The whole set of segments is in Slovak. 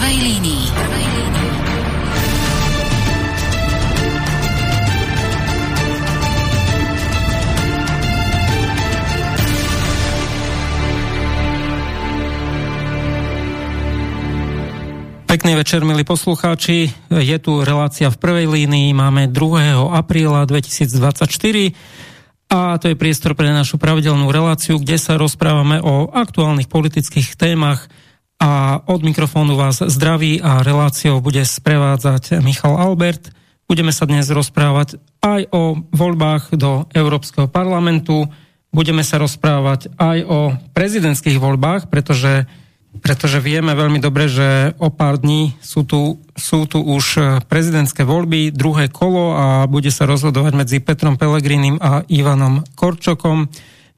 prvej línii. Pekný večer, milí poslucháči. Je tu relácia v prvej línii. Máme 2. apríla 2024 a to je priestor pre našu pravidelnú reláciu, kde sa rozprávame o aktuálnych politických témach a od mikrofónu vás zdraví a reláciou bude sprevádzať Michal Albert. Budeme sa dnes rozprávať aj o voľbách do Európskeho parlamentu, budeme sa rozprávať aj o prezidentských voľbách, pretože pretože vieme veľmi dobre, že o pár dní sú tu, sú tu už prezidentské voľby, druhé kolo a bude sa rozhodovať medzi Petrom Pelegrinim a Ivanom Korčokom.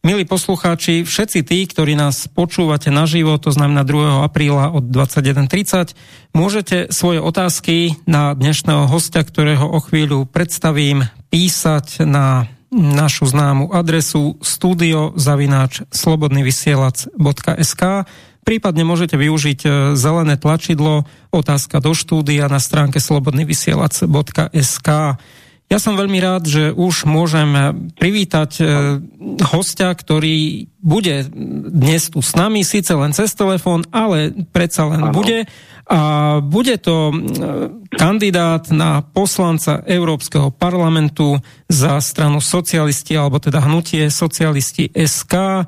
Milí poslucháči, všetci tí, ktorí nás počúvate naživo, to znamená 2. apríla od 21.30, môžete svoje otázky na dnešného hostia, ktorého o chvíľu predstavím, písať na našu známu adresu studiozavináč slobodnyvysielac.sk Prípadne môžete využiť e, zelené tlačidlo otázka do štúdia na stránke slobodnyvysielac.sk. Ja som veľmi rád, že už môžem privítať e, hostia, ktorý bude dnes tu s nami, síce len cez telefón, ale predsa len ano. bude. A bude to e, kandidát na poslanca Európskeho parlamentu za stranu socialisti, alebo teda hnutie socialisti SK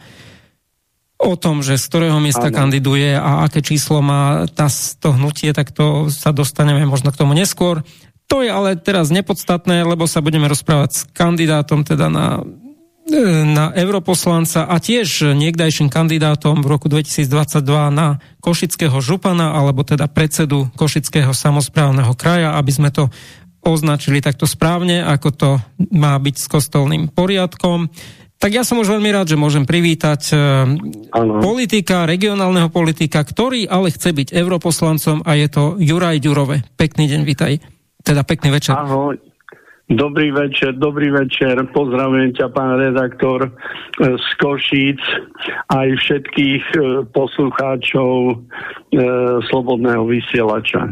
o tom, že z ktorého miesta ano. kandiduje a aké číslo má tá, to hnutie, tak to sa dostaneme možno k tomu neskôr. To je ale teraz nepodstatné, lebo sa budeme rozprávať s kandidátom teda na, e, na europoslanca a tiež niekdajším kandidátom v roku 2022 na Košického župana, alebo teda predsedu Košického samozprávneho kraja, aby sme to označili takto správne, ako to má byť s kostolným poriadkom. Tak ja som už veľmi rád, že môžem privítať ano. politika, regionálneho politika, ktorý ale chce byť europoslancom a je to Juraj Ďurove. Pekný deň, vitaj. Teda pekný večer. Ahoj. Dobrý večer, dobrý večer. Pozdravujem ťa, pán redaktor e, z Košíc, aj všetkých e, poslucháčov e, Slobodného vysielača.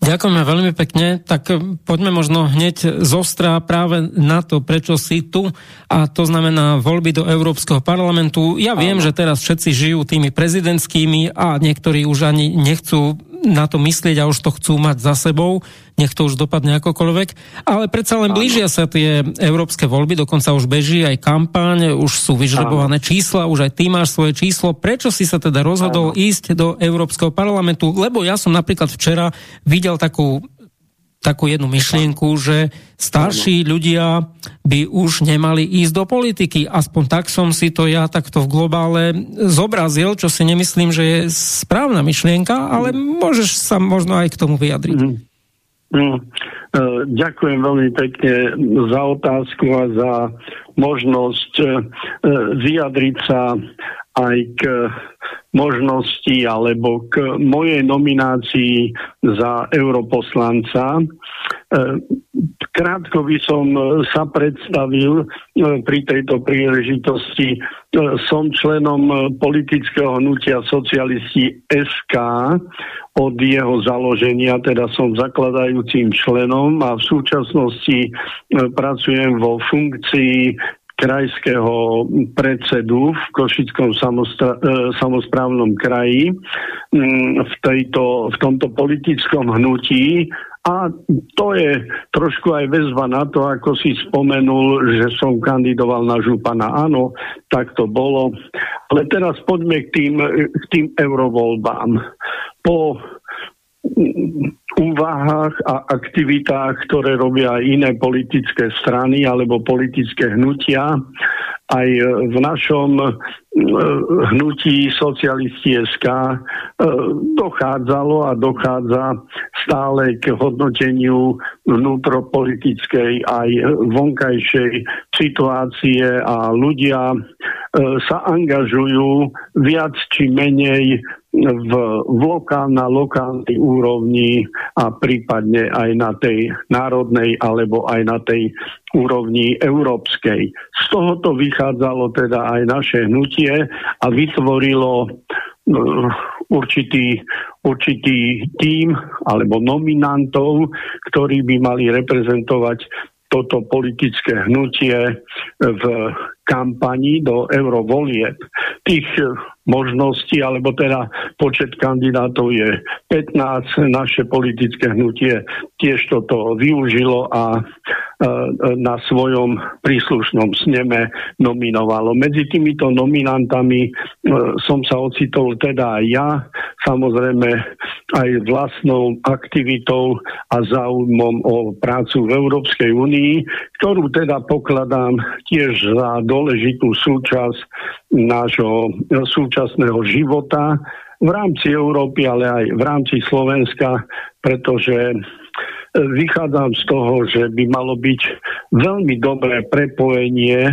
Ďakujeme veľmi pekne, tak poďme možno hneď zostra práve na to, prečo si tu a to znamená voľby do Európskeho parlamentu. Ja viem, že teraz všetci žijú tými prezidentskými a niektorí už ani nechcú na to myslieť a už to chcú mať za sebou, nech to už dopadne akokoľvek, ale predsa len blížia sa tie európske voľby, dokonca už beží aj kampaň, už sú vyžrebované čísla, už aj ty máš svoje číslo. Prečo si sa teda rozhodol ísť do Európskeho parlamentu? Lebo ja som napríklad včera videl takú takú jednu myšlienku, že starší ľudia by už nemali ísť do politiky. Aspoň tak som si to ja takto v globále zobrazil, čo si nemyslím, že je správna myšlienka, ale môžeš sa možno aj k tomu vyjadriť. Mm. Mm. Ďakujem veľmi pekne za otázku a za možnosť e, vyjadriť sa aj k možnosti alebo k mojej nominácii za europoslanca. E, krátko by som sa predstavil e, pri tejto príležitosti. E, som členom politického hnutia socialisti SK od jeho založenia, teda som zakladajúcim členom a v súčasnosti pracujem vo funkcii krajského predsedu v Košickom samostra- e, samozprávnom kraji mm, v, tejto, v tomto politickom hnutí a to je trošku aj väzba na to, ako si spomenul, že som kandidoval na župana. Áno, tak to bolo. Ale teraz poďme k tým, k tým eurovoľbám. Po úvahách a aktivitách, ktoré robia iné politické strany alebo politické hnutia. Aj v našom e, hnutí socialisti SK e, dochádzalo a dochádza stále k hodnoteniu vnútropolitickej aj vonkajšej situácie a ľudia e, sa angažujú viac či menej v, v lokál, na lokálnej úrovni a prípadne aj na tej národnej alebo aj na tej úrovni európskej. Z tohoto vychádzalo teda aj naše hnutie a vytvorilo uh, určitý, určitý tím alebo nominantov, ktorí by mali reprezentovať toto politické hnutie v kampani do eurovolieb. Tých možností, alebo teda počet kandidátov je 15. Naše politické hnutie tiež toto využilo a E, na svojom príslušnom sneme nominovalo. Medzi týmito nominantami e, som sa ocitol teda aj ja, samozrejme aj vlastnou aktivitou a záujmom o prácu v Európskej únii, ktorú teda pokladám tiež za dôležitú súčasť nášho súčasného života v rámci Európy, ale aj v rámci Slovenska, pretože vychádzam z toho, že by malo byť veľmi dobré prepojenie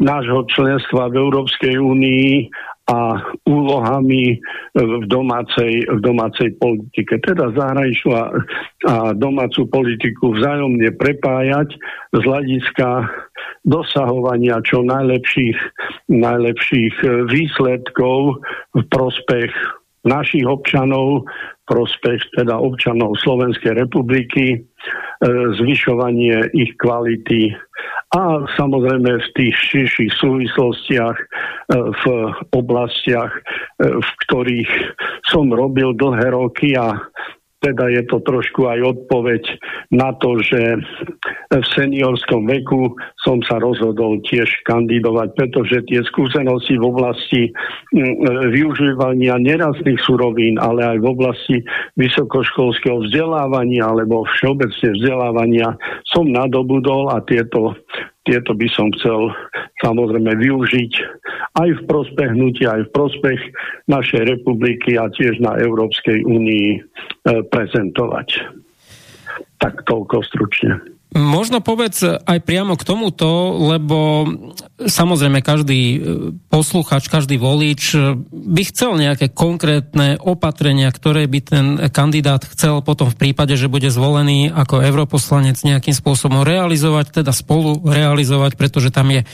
nášho členstva v Európskej únii a úlohami v domácej, v domácej politike. Teda zahraničnú a, a domácu politiku vzájomne prepájať z hľadiska dosahovania čo najlepších, najlepších výsledkov v prospech našich občanov, prospech teda občanov Slovenskej republiky, e, zvyšovanie ich kvality a samozrejme v tých širších súvislostiach e, v oblastiach, e, v ktorých som robil dlhé roky a teda je to trošku aj odpoveď na to, že v seniorskom veku som sa rozhodol tiež kandidovať, pretože tie skúsenosti v oblasti mm, využívania nerastných surovín, ale aj v oblasti vysokoškolského vzdelávania alebo všeobecne vzdelávania som nadobudol a tieto tieto by som chcel samozrejme využiť aj v prospech hnutia, aj v prospech našej republiky a tiež na Európskej únii e, prezentovať. Tak toľko stručne. Možno povedz aj priamo k tomuto, lebo samozrejme každý e, posluchač, každý volič e, by chcel nejaké konkrétne opatrenia, ktoré by ten kandidát chcel potom v prípade, že bude zvolený ako europoslanec nejakým spôsobom realizovať, teda spolu realizovať, pretože tam je e,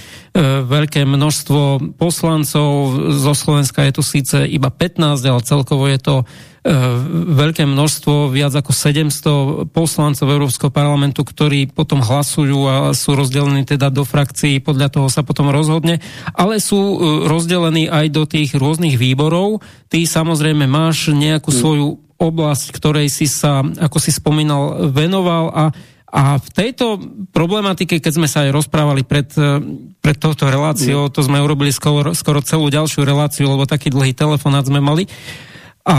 veľké množstvo poslancov. Zo Slovenska je tu síce iba 15, ale celkovo je to veľké množstvo, viac ako 700 poslancov Európskeho parlamentu, ktorí potom hlasujú a sú rozdelení teda do frakcií, podľa toho sa potom rozhodne, ale sú e, rozdelení aj do tých rôznych výborov. Ty samozrejme máš nejakú mm. svoju oblasť, ktorej si sa, ako si spomínal, venoval a a v tejto problematike, keď sme sa aj rozprávali pred, e, pred touto reláciou, mm. to sme urobili skoro, skoro celú ďalšiu reláciu, lebo taký dlhý telefonát sme mali, a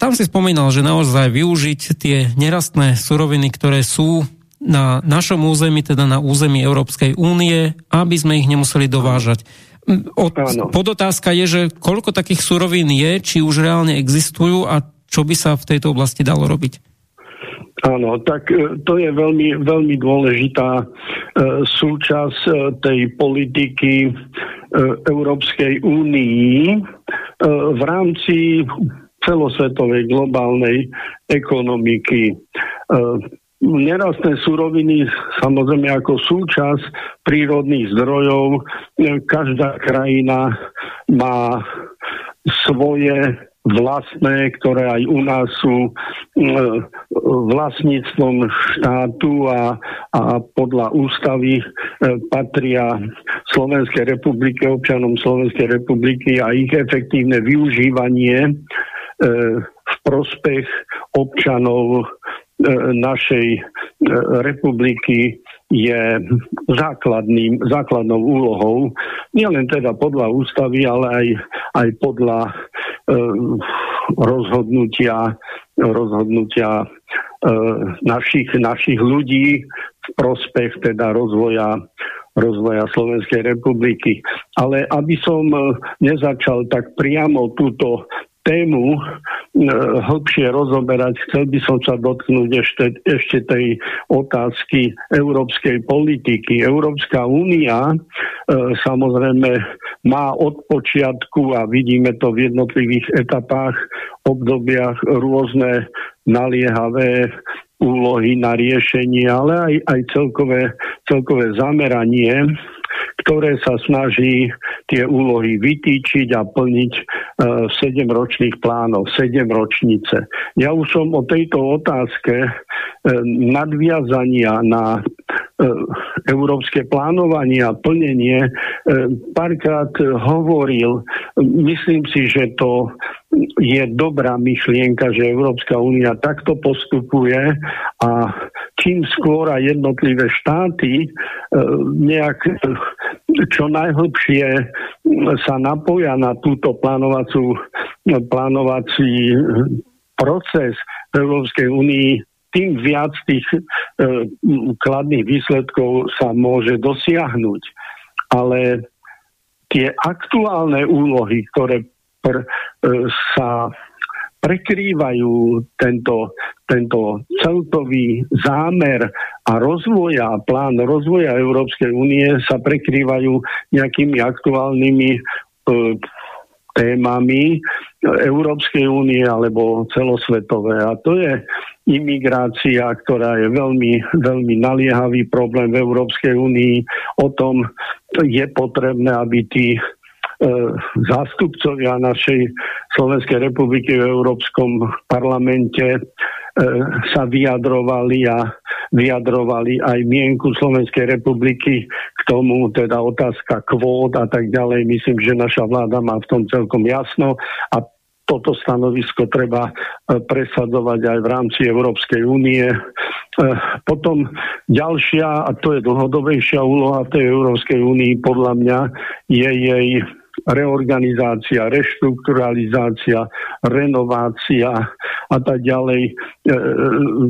tam si spomínal, že naozaj využiť tie nerastné suroviny, ktoré sú na našom území, teda na území Európskej únie, aby sme ich nemuseli dovážať. Od, podotázka je, že koľko takých surovín je, či už reálne existujú a čo by sa v tejto oblasti dalo robiť? Áno, tak e, to je veľmi, veľmi dôležitá e, súčasť e, tej politiky e, Európskej únii e, v rámci celosvetovej globálnej ekonomiky. E, nerastné suroviny samozrejme ako súčasť prírodných zdrojov. E, každá krajina má svoje vlastné, ktoré aj u nás sú e, vlastníctvom štátu a, a podľa ústavy patria Slovenskej republiky, občanom Slovenskej republiky a ich efektívne využívanie v prospech občanov e, našej e, republiky je základným, základnou úlohou, nielen teda podľa ústavy, ale aj, aj podľa e, rozhodnutia, rozhodnutia e, našich, našich ľudí v prospech teda rozvoja rozvoja Slovenskej republiky. Ale aby som e, nezačal tak priamo túto tému e, hlbšie rozoberať, chcel by som sa dotknúť ešte, ešte tej otázky európskej politiky. Európska únia e, samozrejme má od počiatku a vidíme to v jednotlivých etapách, obdobiach rôzne naliehavé úlohy na riešenie, ale aj, aj celkové, celkové zameranie ktoré sa snaží tie úlohy vytýčiť a plniť sedemročných plánov, sedem ročnice. Ja už som o tejto otázke e, nadviazania na európske plánovanie a plnenie párkrát hovoril. Myslím si, že to je dobrá myšlienka, že Európska únia takto postupuje a čím skôr a jednotlivé štáty nejak čo najhlbšie sa napoja na túto plánovací proces v Európskej únii, tým viac tých e, kladných výsledkov sa môže dosiahnuť. Ale tie aktuálne úlohy, ktoré pr, e, sa prekrývajú tento, tento celkový zámer a rozvoja, plán rozvoja Európskej únie sa prekrývajú nejakými aktuálnymi e, témami Európskej únie alebo celosvetové. A to je imigrácia, ktorá je veľmi, veľmi naliehavý problém v Európskej únii. O tom je potrebné, aby tí E, zástupcovia našej Slovenskej republiky v Európskom parlamente sa vyjadrovali a vyjadrovali aj mienku Slovenskej republiky k tomu, teda otázka kvót a tak ďalej. Myslím, že naša vláda má v tom celkom jasno a toto stanovisko treba e, presadzovať aj v rámci Európskej únie. Potom ďalšia, a to je dlhodobejšia úloha tej Európskej únii, podľa mňa je jej reorganizácia, reštrukturalizácia, renovácia a tak ďalej. E, e,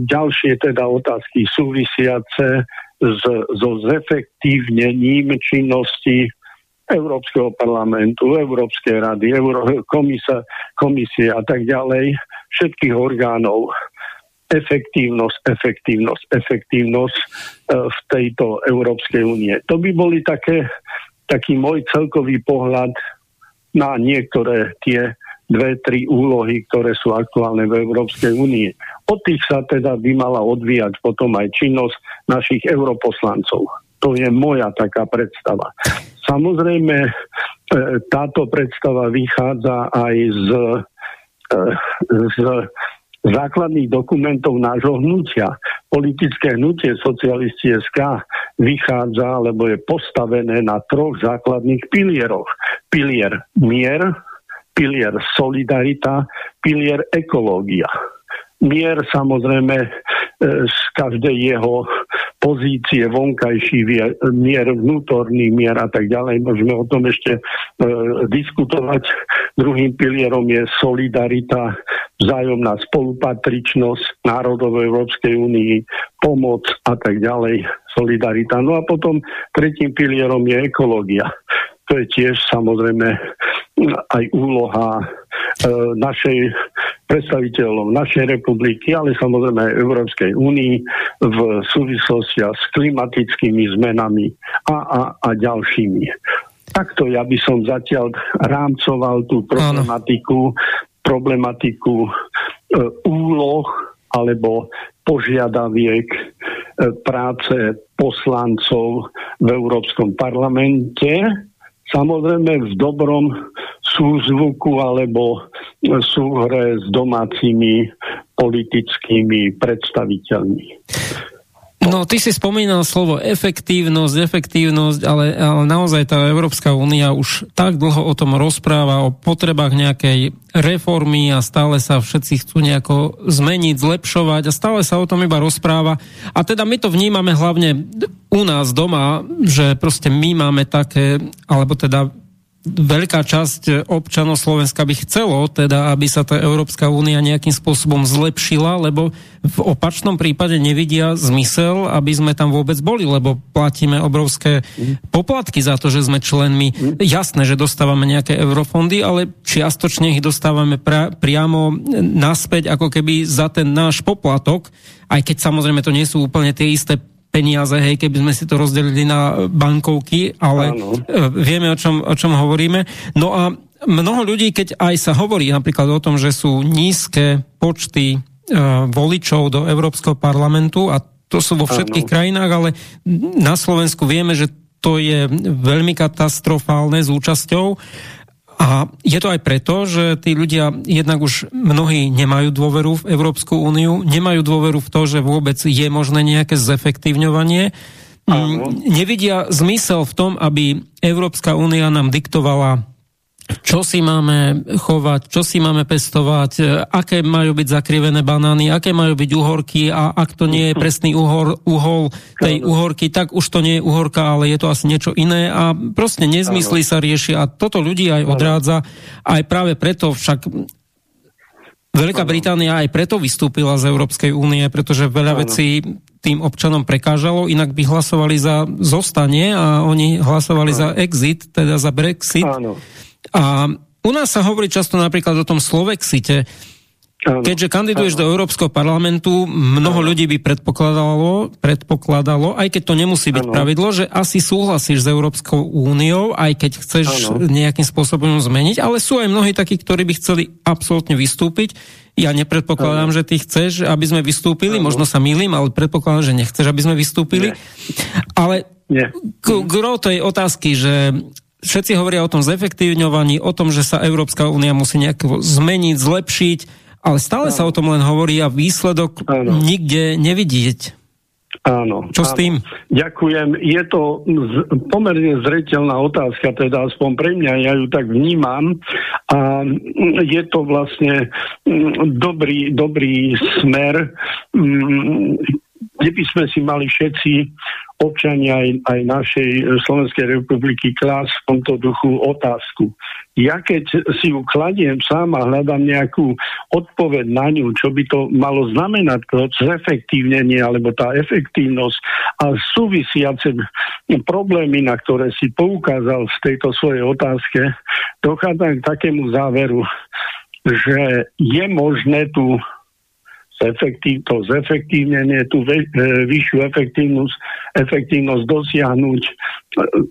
ďalšie teda otázky súvisiace s, so zefektívnením činnosti Európskeho parlamentu, Európskej rady, Euró- komisa, komisie a tak ďalej, všetkých orgánov efektívnosť, efektívnosť, efektívnosť e, v tejto Európskej únie. To by boli také taký môj celkový pohľad na niektoré tie dve, tri úlohy, ktoré sú aktuálne v Európskej únii. Od tých sa teda by mala odvíjať potom aj činnosť našich europoslancov. To je moja taká predstava. Samozrejme, e, táto predstava vychádza aj z, e, z základných dokumentov nášho hnutia. Politické hnutie socialisti SK vychádza, alebo je postavené na troch základných pilieroch. Pilier mier, pilier solidarita, pilier ekológia. Mier samozrejme e, z každej jeho pozície, vonkajší mier, vnútorný mier a tak ďalej. Môžeme o tom ešte e, diskutovať. Druhým pilierom je solidarita, vzájomná spolupatričnosť národov Európskej únii, pomoc a tak ďalej, solidarita. No a potom tretím pilierom je ekológia. To je tiež samozrejme aj úloha e, našej predstaviteľov našej republiky, ale samozrejme aj Európskej únii v súvislosti s klimatickými zmenami a, a, a ďalšími. Takto ja by som zatiaľ rámcoval tú problematiku, problematiku e, úloh alebo požiadaviek e, práce poslancov v Európskom parlamente, samozrejme v dobrom súzvuku alebo súhre s domácimi politickými predstaviteľmi. No, ty si spomínal slovo efektívnosť, efektívnosť, ale, ale naozaj tá Európska únia už tak dlho o tom rozpráva, o potrebách nejakej reformy a stále sa všetci chcú nejako zmeniť, zlepšovať a stále sa o tom iba rozpráva. A teda my to vnímame hlavne u nás doma, že proste my máme také, alebo teda veľká časť občanov Slovenska by chcelo, teda, aby sa tá Európska únia nejakým spôsobom zlepšila, lebo v opačnom prípade nevidia zmysel, aby sme tam vôbec boli, lebo platíme obrovské poplatky za to, že sme členmi. Jasné, že dostávame nejaké eurofondy, ale čiastočne ich dostávame pra, priamo naspäť, ako keby za ten náš poplatok, aj keď samozrejme to nie sú úplne tie isté peniaze, hej, keby sme si to rozdelili na bankovky, ale Áno. E, vieme, o čom, o čom hovoríme. No a mnoho ľudí, keď aj sa hovorí napríklad o tom, že sú nízke počty e, voličov do Európskeho parlamentu a to sú vo všetkých Áno. krajinách, ale na Slovensku vieme, že to je veľmi katastrofálne s účasťou A je to aj preto, že tí ľudia jednak už mnohí nemajú dôveru v Európsku úniu, nemajú dôveru v to, že vôbec je možné nejaké zefektívňovanie. Áno. Nevidia zmysel v tom, aby Európska únia nám diktovala čo si máme chovať, čo si máme pestovať, e, aké majú byť zakrivené banány, aké majú byť uhorky a ak to nie je presný uhor, uhol tej uhorky, tak už to nie je uhorka, ale je to asi niečo iné a proste nezmysly sa riešia. A toto ľudí aj odrádza. Aj práve preto však Veľká Británia aj preto vystúpila z Európskej únie, pretože veľa vecí tým občanom prekážalo, inak by hlasovali za zostanie a oni hlasovali za exit, teda za Brexit. Áno. A u nás sa hovorí často napríklad o tom Slovexite, Keďže kandiduješ ano. do Európskeho parlamentu, mnoho ano. ľudí by predpokladalo, predpokladalo, aj keď to nemusí byť ano. pravidlo, že asi súhlasíš s Európskou úniou, aj keď chceš ano. nejakým spôsobom zmeniť, ale sú aj mnohí takí, ktorí by chceli absolútne vystúpiť. Ja nepredpokladám, ano. že ty chceš, aby sme vystúpili, ano. možno sa milím, ale predpokladám, že nechceš, aby sme vystúpili. Nie. Ale Nie. k tej otázky, že všetci hovoria o tom zefektívňovaní, o tom, že sa Európska únia musí nejako zmeniť, zlepšiť, ale stále áno. sa o tom len hovorí a výsledok áno. nikde nevidieť. Áno. Čo áno. s tým? Ďakujem. Je to z, pomerne zretelná otázka, teda aspoň pre mňa, ja ju tak vnímam. A je to vlastne mm, dobrý, dobrý smer, mm, kde by sme si mali všetci občania aj, aj našej Slovenskej republiky klás v tomto duchu otázku. Ja keď si ju kladiem sám a hľadám nejakú odpoveď na ňu, čo by to malo znamenať, to zefektívnenie alebo tá efektívnosť a súvisiace problémy, na ktoré si poukázal v tejto svojej otázke, dochádzam k takému záveru, že je možné tu efektív, to zefektívnenie, tú ve, e, vyššiu efektívnosť, efektívnosť dosiahnuť e,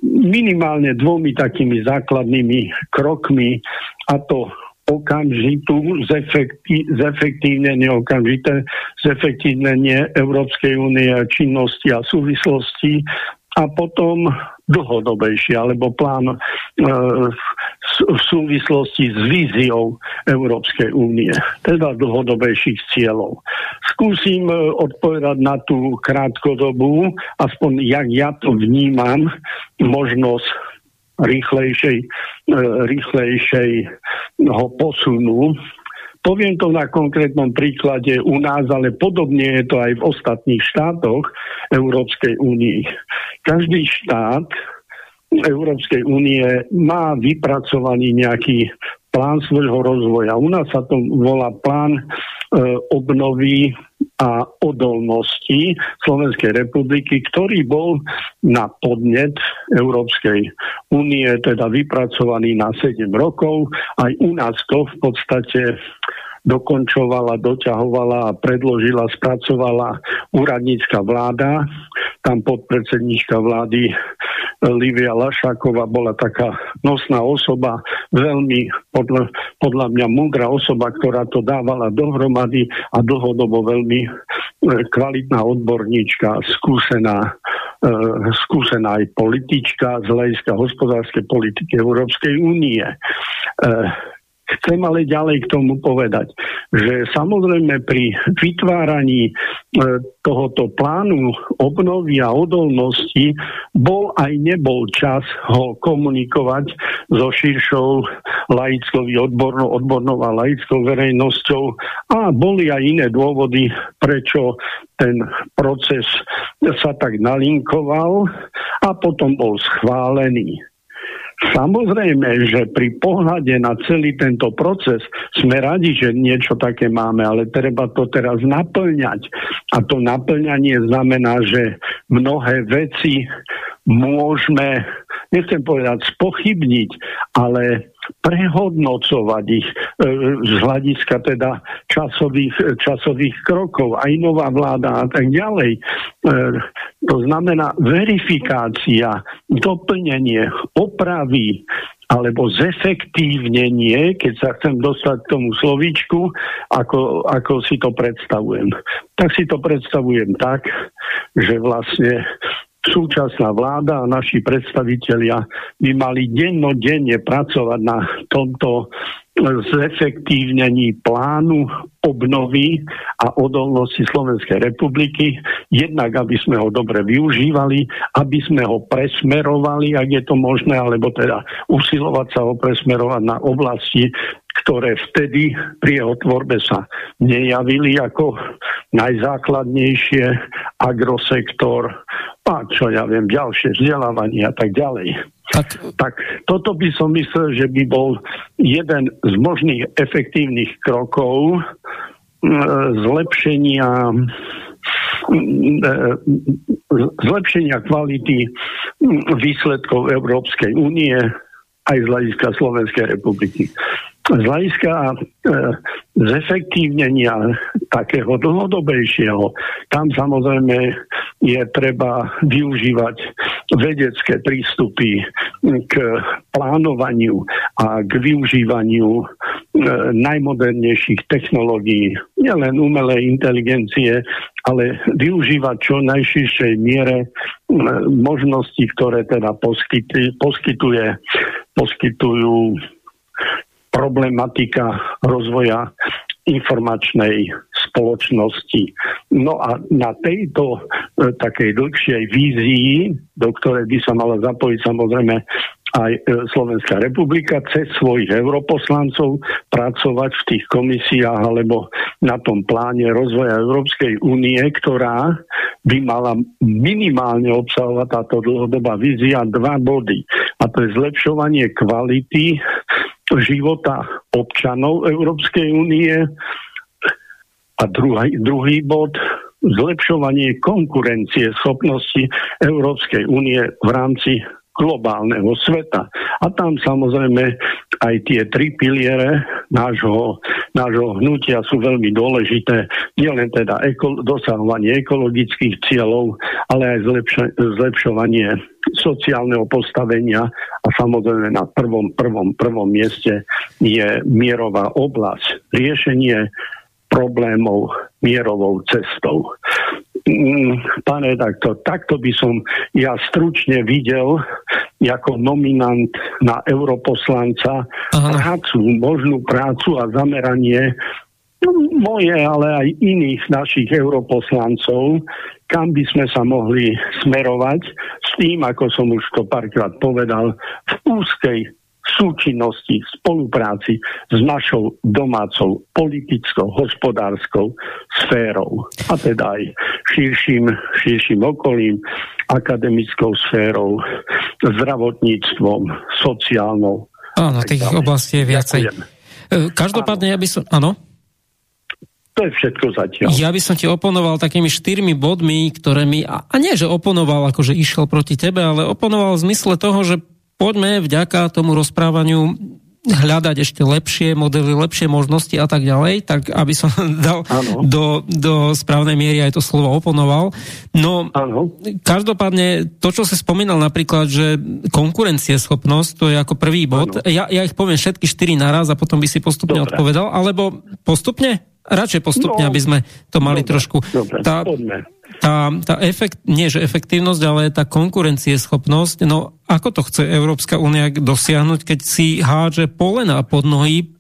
minimálne dvomi takými základnými krokmi a to okamžitú zefekti, zefektívnenie, okamžité zefektívnenie Európskej únie činnosti a súvislosti a potom dlhodobejšie, alebo plán e, v súvislosti s víziou Európskej únie, teda dlhodobejších cieľov. Skúsim e, odpovedať na tú krátkodobú, aspoň jak ja to vnímam, možnosť rýchlejšej, e, rýchlejšej posunu Poviem to na konkrétnom príklade u nás, ale podobne je to aj v ostatných štátoch Európskej únii. Každý štát Európskej únie má vypracovaný nejaký plán svojho rozvoja. U nás sa to volá plán e, obnovy a odolnosti Slovenskej republiky, ktorý bol na podnet Európskej únie, teda vypracovaný na 7 rokov. Aj u nás to v podstate dokončovala, doťahovala a predložila, spracovala úradnícka vláda. Tam podpredsednička vlády Livia Lašáková bola taká nosná osoba, veľmi podľa, podľa mňa múdra osoba, ktorá to dávala dohromady a dlhodobo veľmi e, kvalitná odborníčka, skúsená, e, skúsená aj politička z hľadiska hospodárskej politiky Európskej únie. E, Chcem ale ďalej k tomu povedať, že samozrejme pri vytváraní e, tohoto plánu obnovy a odolnosti bol aj nebol čas ho komunikovať so širšou laickou, odbornou, odbornou a laickou verejnosťou a boli aj iné dôvody, prečo ten proces sa tak nalinkoval a potom bol schválený. Samozrejme, že pri pohľade na celý tento proces sme radi, že niečo také máme, ale treba to teraz naplňať. A to naplňanie znamená, že mnohé veci môžeme, nechcem povedať spochybniť, ale prehodnocovať ich e, z hľadiska teda časových, časových krokov, aj nová vláda a tak ďalej. E, to znamená verifikácia, doplnenie, opravy alebo zefektívnenie, keď sa chcem dostať k tomu slovíčku, ako, ako si to predstavujem. Tak si to predstavujem tak, že vlastne súčasná vláda a naši predstavitelia by mali dennodenne pracovať na tomto zefektívnení plánu obnovy a odolnosti Slovenskej republiky, jednak aby sme ho dobre využívali, aby sme ho presmerovali, ak je to možné, alebo teda usilovať sa ho presmerovať na oblasti, ktoré vtedy pri jeho tvorbe sa nejavili ako najzákladnejšie, agrosektor a čo ja viem, ďalšie vzdelávanie a tak ďalej. Tak, tak toto by som myslel, že by bol jeden z možných efektívnych krokov zlepšenia zlepšenia kvality výsledkov Európskej únie aj z hľadiska Slovenskej republiky z hľadiska e, zefektívnenia takého dlhodobejšieho, tam samozrejme je treba využívať vedecké prístupy k plánovaniu a k využívaniu e, najmodernejších technológií, nielen umelej inteligencie, ale využívať čo najširšej miere e, možnosti, ktoré teda poskytuje, poskytujú problematika rozvoja informačnej spoločnosti. No a na tejto e, takej dlhšej vízii, do ktorej by sa mala zapojiť samozrejme aj e, Slovenská republika cez svojich europoslancov pracovať v tých komisiách alebo na tom pláne rozvoja Európskej únie, ktorá by mala minimálne obsahovať táto dlhodobá vízia dva body. A to je zlepšovanie kvality života občanov Európskej únie a druhý, druhý bod zlepšovanie konkurencie schopnosti Európskej únie v rámci globálneho sveta. A tam samozrejme aj tie tri piliere nášho, nášho hnutia sú veľmi dôležité. Nielen teda eko, dosahovanie ekologických cieľov, ale aj zlepša, zlepšovanie sociálneho postavenia a samozrejme na prvom, prvom, prvom mieste je mierová oblasť. Riešenie problémov mierovou cestou. Mm, pán redaktor, takto by som ja stručne videl ako nominant na europoslanca Aha. prácu, možnú prácu a zameranie no, moje, ale aj iných našich europoslancov, kam by sme sa mohli smerovať s tým, ako som už to párkrát povedal, v úzkej súčinnosti, spolupráci s našou domácou politickou, hospodárskou sférou a teda aj širším, širším okolím, akademickou sférou, zdravotníctvom, sociálnou. Áno, tých oblastí je viacej. Ďakujem. E, každopádne, ja by som... Áno? To je všetko zatiaľ. Ja by som ti oponoval takými štyrmi bodmi, ktoré mi, a nie, že oponoval, akože išiel proti tebe, ale oponoval v zmysle toho, že poďme vďaka tomu rozprávaniu hľadať ešte lepšie modely, lepšie možnosti a tak ďalej, tak aby som dal do, do správnej miery aj to slovo oponoval. No, ano. každopádne to, čo si spomínal napríklad, že konkurencieschopnosť, to je ako prvý bod. Ja, ja ich poviem všetky štyri naraz a potom by si postupne Dobre. odpovedal, alebo postupne? Radšej postupne, no, aby sme to mali dobre, trošku. Dobre, tá, poďme tá, tá efekt, nie že efektívnosť, ale tá konkurencieschopnosť, no ako to chce Európska únia dosiahnuť, keď si háže polena pod nohy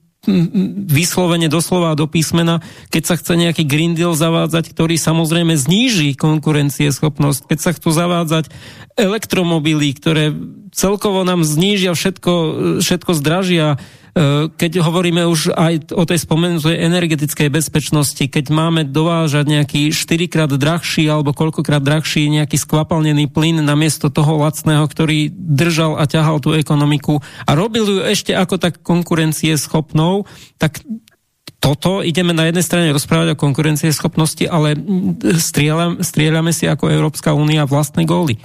vyslovene doslova do písmena, keď sa chce nejaký Green Deal zavádzať, ktorý samozrejme zníži konkurencieschopnosť, keď sa chcú zavádzať elektromobily, ktoré celkovo nám znížia všetko, všetko zdražia, E, keď hovoríme už aj o tej spomenutej energetickej bezpečnosti, keď máme dovážať nejaký 4 krát drahší alebo koľkokrát drahší nejaký skvapalnený plyn namiesto toho lacného, ktorý držal a ťahal tú ekonomiku a robil ju ešte ako tak konkurencie schopnou, tak toto ideme na jednej strane rozprávať o konkurencie schopnosti, ale strieľame, strieľame si ako Európska únia vlastné góly.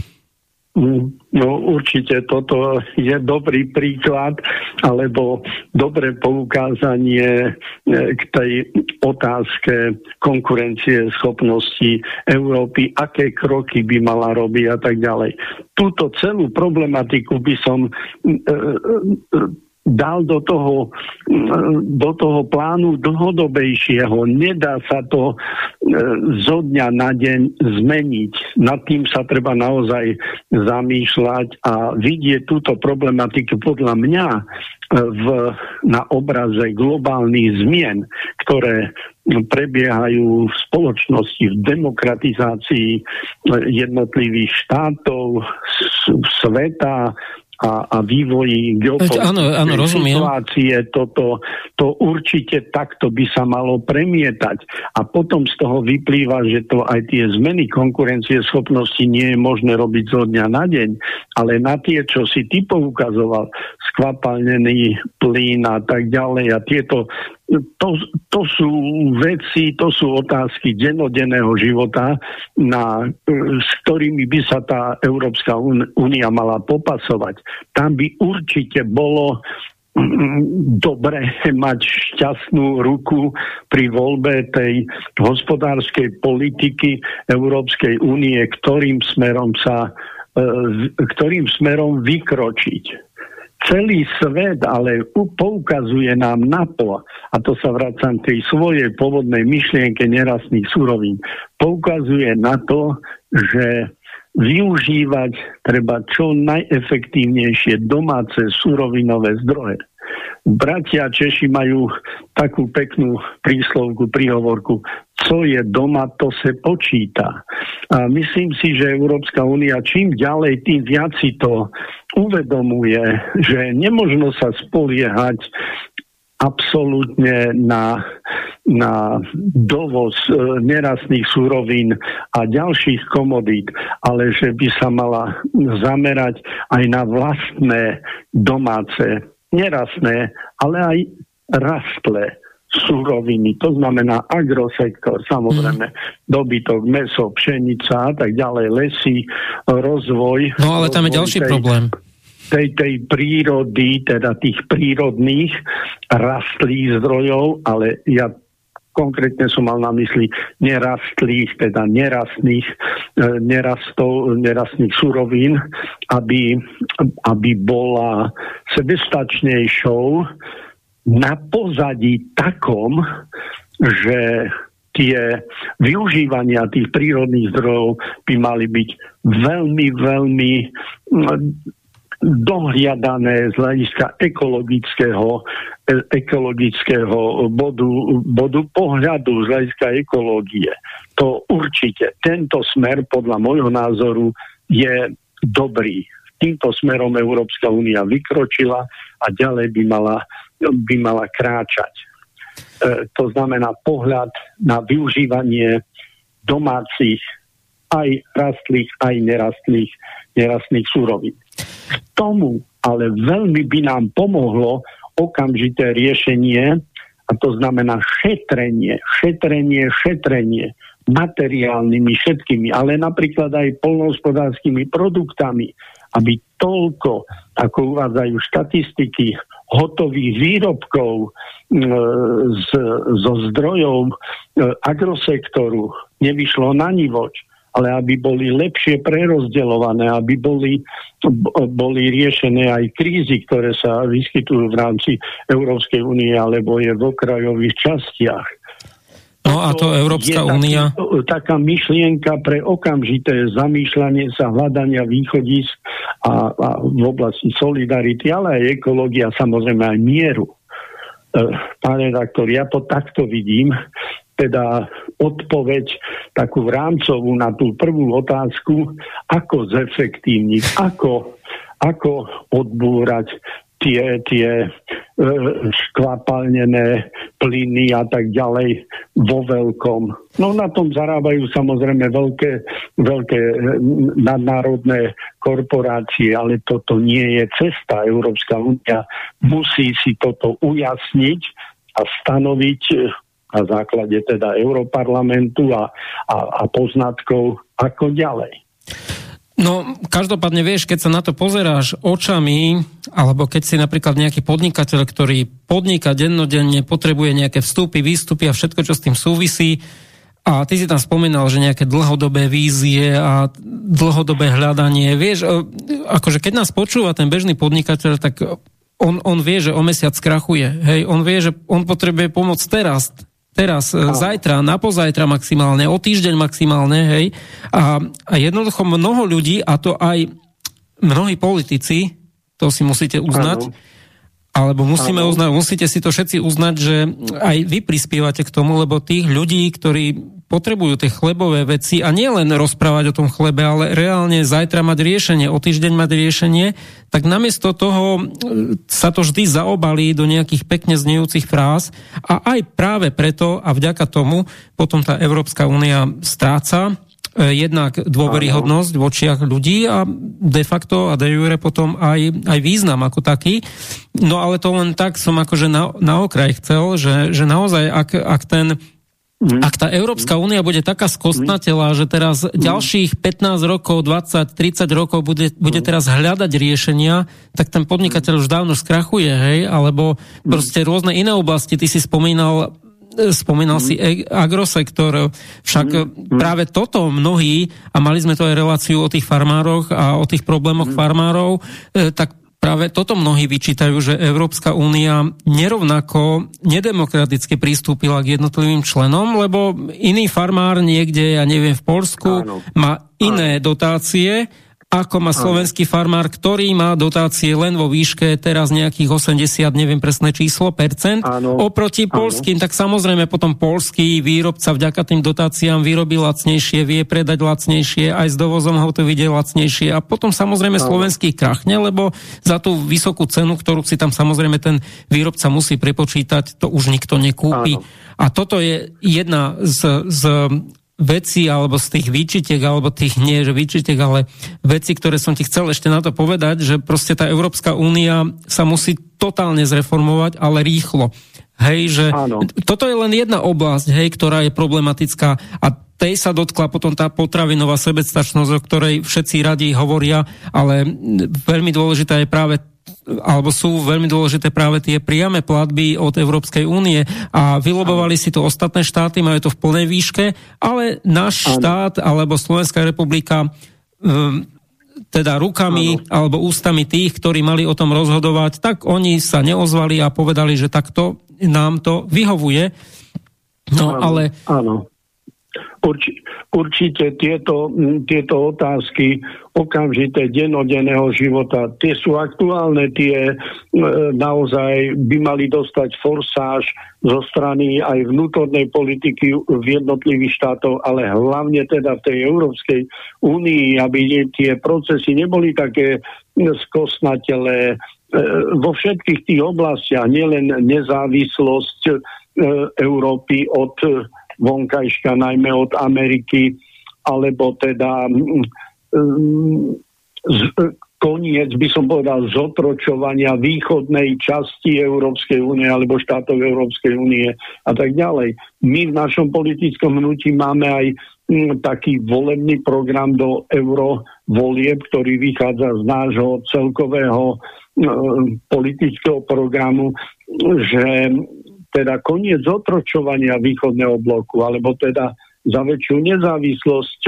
Mm, no určite toto je dobrý príklad alebo dobré poukázanie e, k tej otázke konkurencie schopnosti Európy, aké kroky by mala robiť a tak ďalej. Túto celú problematiku by som e, e, dal do toho, do toho plánu dlhodobejšieho. Nedá sa to e, zo dňa na deň zmeniť. Nad tým sa treba naozaj zamýšľať a vidieť túto problematiku podľa mňa e, v, na obraze globálnych zmien, ktoré prebiehajú v spoločnosti, v demokratizácii jednotlivých štátov, sveta, a, a vývoji geopolitickej situácie, toto, to určite takto by sa malo premietať. A potom z toho vyplýva, že to aj tie zmeny konkurencie schopnosti nie je možné robiť zo dňa na deň, ale na tie, čo si ty poukazoval, skvapalnený plyn a tak ďalej a tieto to, to sú veci, to sú otázky dennodenného života, na, s ktorými by sa tá Európska únia mala popasovať. Tam by určite bolo mm, dobre mať šťastnú ruku pri voľbe tej hospodárskej politiky Európskej únie, ktorým smerom sa e, ktorým smerom vykročiť celý svet ale poukazuje nám na to, a to sa vracam k tej svojej pôvodnej myšlienke nerastných surovín, poukazuje na to, že využívať treba čo najefektívnejšie domáce surovinové zdroje. Bratia Češi majú takú peknú príslovku, príhovorku, co je doma, to se počíta. A myslím si, že Európska únia čím ďalej, tým viac si to uvedomuje, že nemožno sa spoliehať absolútne na, na dovoz e, nerastných súrovín a ďalších komodít, ale že by sa mala zamerať aj na vlastné domáce nerastné, ale aj rastlé suroviny, to znamená agrosektor, samozrejme, mm. dobytok, meso, pšenica a tak ďalej, lesy, rozvoj. No ale tam je ďalší tej, problém. Tej, tej prírody, teda tých prírodných rastlých zdrojov, ale ja konkrétne som mal na mysli nerastlých, teda nerastných, e, nerastov, nerastných surovín, aby, aby bola sebestačnejšou na pozadí takom, že tie využívania tých prírodných zdrojov by mali byť veľmi, veľmi dohliadané z hľadiska ekologického, e, ekologického bodu, bodu pohľadu, z hľadiska ekológie. To určite. Tento smer podľa môjho názoru je dobrý. Týmto smerom Európska únia vykročila a ďalej by mala, by mala kráčať. E, to znamená pohľad na využívanie domácich aj rastlých, aj nerastlých, nerastných súrovín. K tomu ale veľmi by nám pomohlo okamžité riešenie, a to znamená šetrenie, šetrenie, šetrenie materiálnymi všetkými, ale napríklad aj polnohospodárskymi produktami, aby toľko, ako uvádzajú štatistiky, hotových výrobkov e, z, zo zdrojov e, agrosektoru nevyšlo na nivoč ale aby boli lepšie prerozdeľované, aby boli, boli riešené aj krízy, ktoré sa vyskytujú v rámci Európskej únie alebo je v okrajových častiach. No a to Európska únia? Taká myšlienka pre okamžité zamýšľanie sa, hľadania východisk a, a v oblasti solidarity, ale aj ekológia, samozrejme aj mieru. E, pán redaktor, ja to takto vidím teda odpoveď takú rámcovú na tú prvú otázku, ako zefektívniť, ako, ako odbúrať tie, tie e, skvapalnené plyny a tak ďalej vo veľkom. No na tom zarábajú samozrejme veľké, veľké e, nadnárodné korporácie, ale toto nie je cesta. Európska únia musí si toto ujasniť a stanoviť na základe teda Europarlamentu a, a, a poznatkov ako ďalej. No, každopádne vieš, keď sa na to pozeráš očami, alebo keď si napríklad nejaký podnikateľ, ktorý podniká dennodenne, potrebuje nejaké vstupy, výstupy a všetko, čo s tým súvisí, a ty si tam spomínal, že nejaké dlhodobé vízie a dlhodobé hľadanie, vieš, e, akože keď nás počúva ten bežný podnikateľ, tak on, on vie, že o mesiac krachuje. Hej, on vie, že on potrebuje pomoc teraz, teraz, Aha. zajtra, na pozajtra maximálne, o týždeň maximálne, hej. A, a jednoducho mnoho ľudí, a to aj mnohí politici, to si musíte uznať, Áno alebo musíme uznať, musíte si to všetci uznať, že aj vy prispievate k tomu, lebo tých ľudí, ktorí potrebujú tie chlebové veci a nie len rozprávať o tom chlebe, ale reálne zajtra mať riešenie, o týždeň mať riešenie, tak namiesto toho e, sa to vždy zaobalí do nejakých pekne znejúcich fráz a aj práve preto a vďaka tomu potom tá Európska únia stráca E, jednak dôveryhodnosť v očiach ľudí a de facto a de jure potom aj, aj význam ako taký. No ale to len tak som akože na, na okraj chcel, že, že naozaj ak, ak ten. Ak tá Európska únia bude taká skostnatela, že teraz ďalších 15 rokov, 20, 30 rokov bude, bude teraz hľadať riešenia, tak ten podnikateľ už dávno skrachuje, hej, alebo proste rôzne iné oblasti. Ty si spomínal spomínal mm. si e- agrosektor, však mm. práve toto mnohí, a mali sme to aj reláciu o tých farmároch a o tých problémoch mm. farmárov, e, tak práve toto mnohí vyčítajú, že Európska únia nerovnako nedemokraticky pristúpila k jednotlivým členom, lebo iný farmár niekde, ja neviem, v Polsku Áno. má iné Áno. dotácie ako má slovenský farmár, ktorý má dotácie len vo výške teraz nejakých 80, neviem presné číslo, percent, Áno. oproti polským, tak samozrejme potom polský výrobca vďaka tým dotáciám vyrobí lacnejšie, vie predať lacnejšie, aj s dovozom ho to vidie lacnejšie a potom samozrejme Áno. slovenský krachne, lebo za tú vysokú cenu, ktorú si tam samozrejme ten výrobca musí prepočítať, to už nikto nekúpi. Áno. A toto je jedna z, z veci alebo z tých výčitek, alebo tých nie, že výčitek, ale veci, ktoré som ti chcel ešte na to povedať, že proste tá Európska únia sa musí totálne zreformovať, ale rýchlo. Hej, že Áno. toto je len jedna oblasť, hej, ktorá je problematická a tej sa dotkla potom tá potravinová sebestačnosť, o ktorej všetci radi hovoria, ale veľmi dôležitá je práve alebo sú veľmi dôležité práve tie priame platby od Európskej únie a vylobovali si to ostatné štáty, majú to v plnej výške, ale náš ano. štát alebo Slovenská republika um, teda rukami ano. alebo ústami tých, ktorí mali o tom rozhodovať, tak oni sa neozvali a povedali, že takto nám to vyhovuje. No ano. ale ano. Urči, určite tieto, tieto otázky okamžité denodenného života, tie sú aktuálne, tie e, naozaj by mali dostať forsáž zo strany aj vnútornej politiky v jednotlivých štátov, ale hlavne teda v tej Európskej únii, aby tie procesy neboli také skosnatelé e, vo všetkých tých oblastiach, nielen nezávislosť e, Európy od vonkajška, najmä od Ameriky, alebo teda mm, mm, z, koniec, by som povedal, zotročovania východnej časti Európskej únie alebo štátov Európskej únie a tak ďalej. My v našom politickom hnutí máme aj mm, taký volebný program do eurovolieb, ktorý vychádza z nášho celkového politického programu, že teda koniec otročovania východného bloku, alebo teda za väčšiu nezávislosť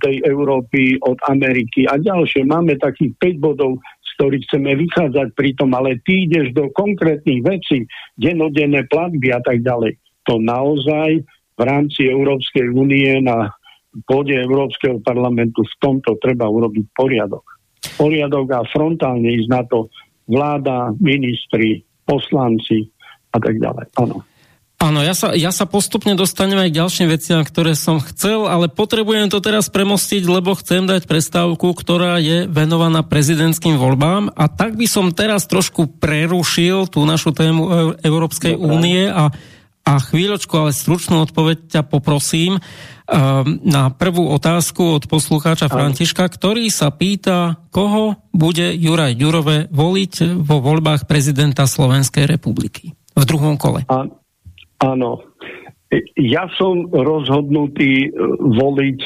tej Európy od Ameriky a ďalšie. Máme takých 5 bodov, z ktorých chceme vychádzať pritom, ale ty ideš do konkrétnych vecí, denodenné platby a tak ďalej. To naozaj v rámci Európskej únie na pôde Európskeho parlamentu v tomto treba urobiť poriadok. Poriadok a frontálne ísť na to vláda, ministri, poslanci, a tak ďalej. Áno. Áno, ja sa, ja sa postupne dostanem aj k ďalším veciam, ktoré som chcel, ale potrebujem to teraz premostiť, lebo chcem dať prestávku, ktorá je venovaná prezidentským voľbám a tak by som teraz trošku prerušil tú našu tému Európskej únie a, a chvíľočku, ale stručnú odpoveď ťa poprosím um, na prvú otázku od poslucháča Františka, ktorý sa pýta, koho bude Juraj Ďurové voliť vo voľbách prezidenta Slovenskej republiky v druhom kole. A, áno. Ja som rozhodnutý e, voliť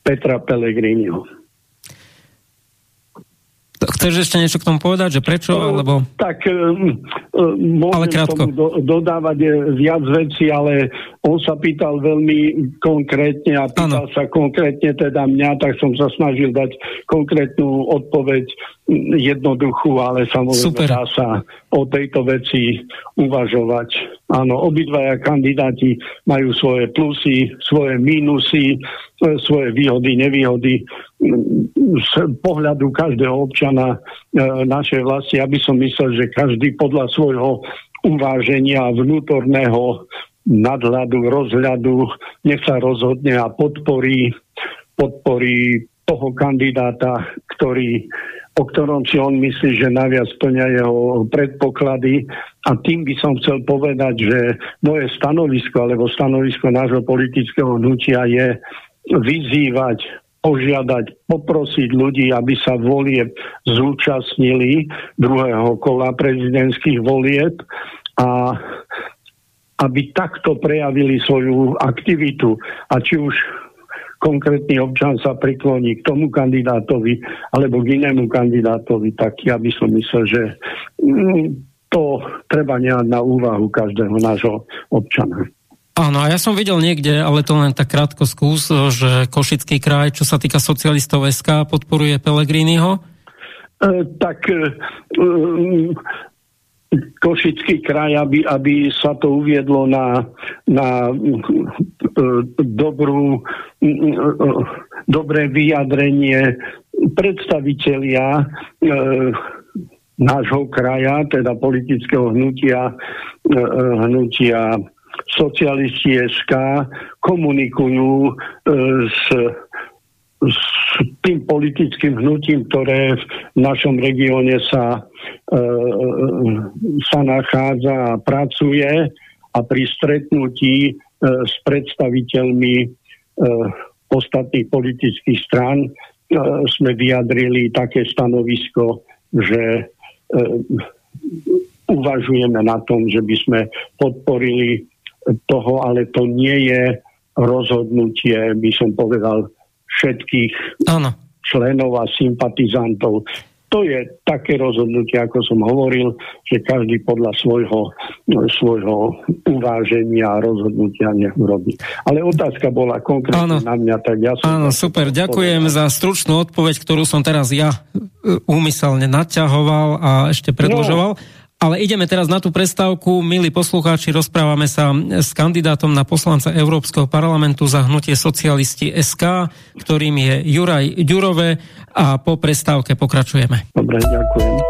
Petra Pellegriniho. Chceš ešte niečo k tomu povedať, že prečo, no, alebo... Tak um, môžem ale krátko. tomu do, dodávať viac veci, ale on sa pýtal veľmi konkrétne a pýtal ano. sa konkrétne teda mňa, tak som sa snažil dať konkrétnu odpoveď jednoduchú, ale samozrejme Super. dá sa o tejto veci uvažovať. Áno, obidvaja kandidáti majú svoje plusy, svoje mínusy, svoje výhody, nevýhody z pohľadu každého občana e, našej vlasti. Ja by som myslel, že každý podľa svojho uváženia vnútorného nadhľadu, rozhľadu, nech sa rozhodne a podporí, podporí toho kandidáta, ktorý o ktorom si on myslí, že najviac splňa jeho predpoklady. A tým by som chcel povedať, že moje stanovisko, alebo stanovisko nášho politického hnutia je vyzývať, požiadať, poprosiť ľudí, aby sa volieb zúčastnili druhého kola prezidentských volieb a aby takto prejavili svoju aktivitu. A či už konkrétny občan sa prikloní k tomu kandidátovi alebo k inému kandidátovi, tak ja by som myslel, že mm, to treba nehať na úvahu každého nášho občana. Áno, a ja som videl niekde, ale to len tak krátko skús, že Košický kraj, čo sa týka socialistov SK, podporuje Pelegriniho? E, tak e, Košický kraj, aby, aby sa to uviedlo na, na e, dobrú, e, dobré vyjadrenie predstavitelia e, nášho kraja, teda politického hnutia, e, hnutia socialisti SK, komunikujú e, s s tým politickým hnutím, ktoré v našom regióne sa, e, sa nachádza a pracuje a pri stretnutí e, s predstaviteľmi e, ostatných politických strán e, sme vyjadrili také stanovisko, že e, uvažujeme na tom, že by sme podporili toho, ale to nie je rozhodnutie, by som povedal, všetkých ano. členov a sympatizantov. To je také rozhodnutie, ako som hovoril, že každý podľa svojho, svojho uváženia a rozhodnutia nech urobí. Ale otázka bola konkrétne ano. na mňa, tak ja som... Áno, super, ďakujem povedal. za stručnú odpoveď, ktorú som teraz ja e, úmyselne naťahoval a ešte predložoval. No. Ale ideme teraz na tú prestávku. Milí poslucháči, rozprávame sa s kandidátom na poslanca Európskeho parlamentu za hnutie socialisti SK, ktorým je Juraj Ďurové a po prestávke pokračujeme. Dobre, ďakujem.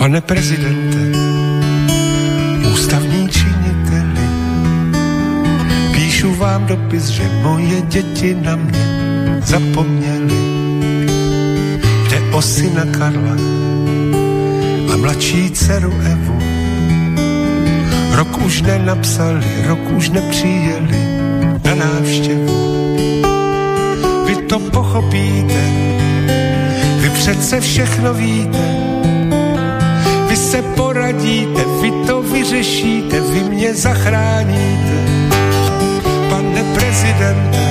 Pane prezidente, ústavní činiteli, píšu vám dopis, že moje děti na mě zapomněli. Jde o syna Karla a mladší dceru Evu. Rok už nenapsali, rok už nepřijeli na návštěvu. Vy to pochopíte, vy přece všechno víte, se poradíte, vy to vyřešíte, vy mě zachráníte. Pane prezidente,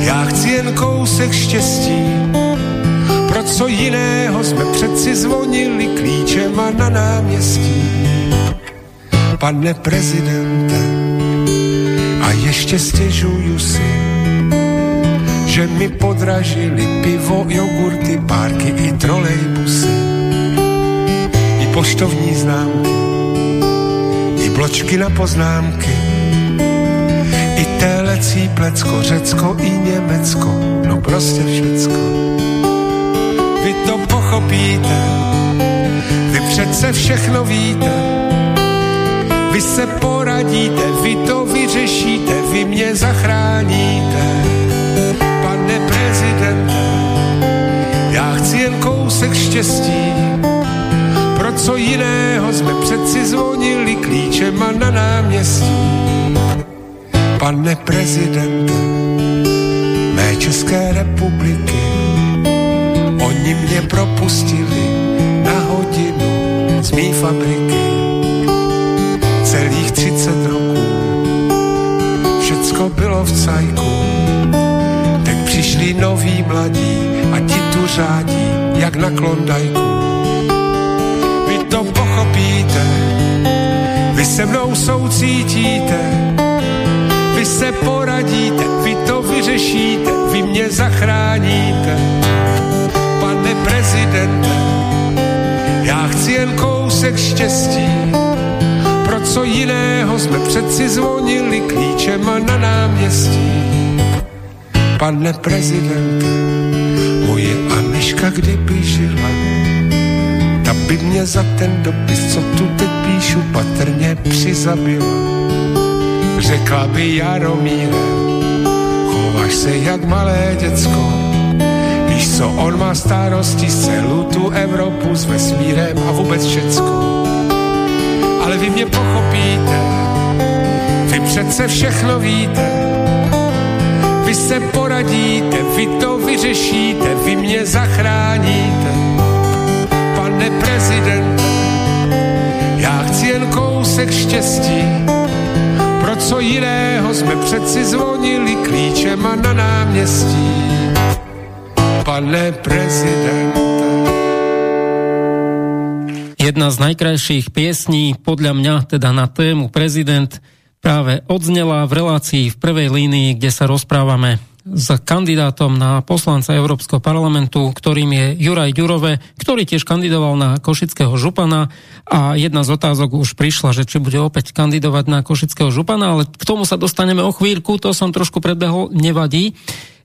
já chci jen kousek štěstí, pro co jiného jsme přeci zvonili klíčema na náměstí. Pane prezidente, a ještě stěžuju si, že mi podražili pivo, jogurty, párky i trolejbusy poštovní známky, i bločky na poznámky, i telecí plecko, Řecko i Německo, no prostě všecko. Vy to pochopíte, vy přece všechno víte, vy se poradíte, vy to vyřešíte, vy mě zachráníte. Pane prezidente, já chci jen kousek štěstí, co jiného jsme přeci zvonili klíčema na náměstí. Pane prezidente mé České republiky, oni mě propustili na hodinu z mý fabriky. Celých 30 roků. Všecko bylo v cajku, teď přišli noví mladí a ti tu řádí, jak na klondajku. To pochopíte, vy se mnou soucítíte, vy se poradíte, vy to vyřešíte, vy mě zachráníte. Pane prezidente, já chci jen kousek štěstí, pro co jiného jsme přeci zvonili klíčema na náměstí. Pane prezidente, moje Aniška kdyby žila, mě za ten dopis, co tu teď píšu, patrně přizabila. Řekla by Jaromíre, chováš se jak malé děcko, Víš co, on má starosti celou tu Evropu s vesmírem a vůbec všecko. Ale vy mě pochopíte, vy přece všechno víte, vy se poradíte, vy to vyřešíte, vy mě zachráníte. Pane prezidente, já chci jen kousek štěstí, pro co jiného jsme přeci zvonili klíčema na náměstí. Pane prezidente. Jedna z najkrajších piesní, podľa mňa teda na tému prezident, práve odznela v relácii v prvej línii, kde sa rozprávame s kandidátom na poslanca Európskeho parlamentu, ktorým je Juraj Ďurove, ktorý tiež kandidoval na Košického župana a jedna z otázok už prišla, že či bude opäť kandidovať na Košického župana, ale k tomu sa dostaneme o chvíľku, to som trošku predbehol, nevadí,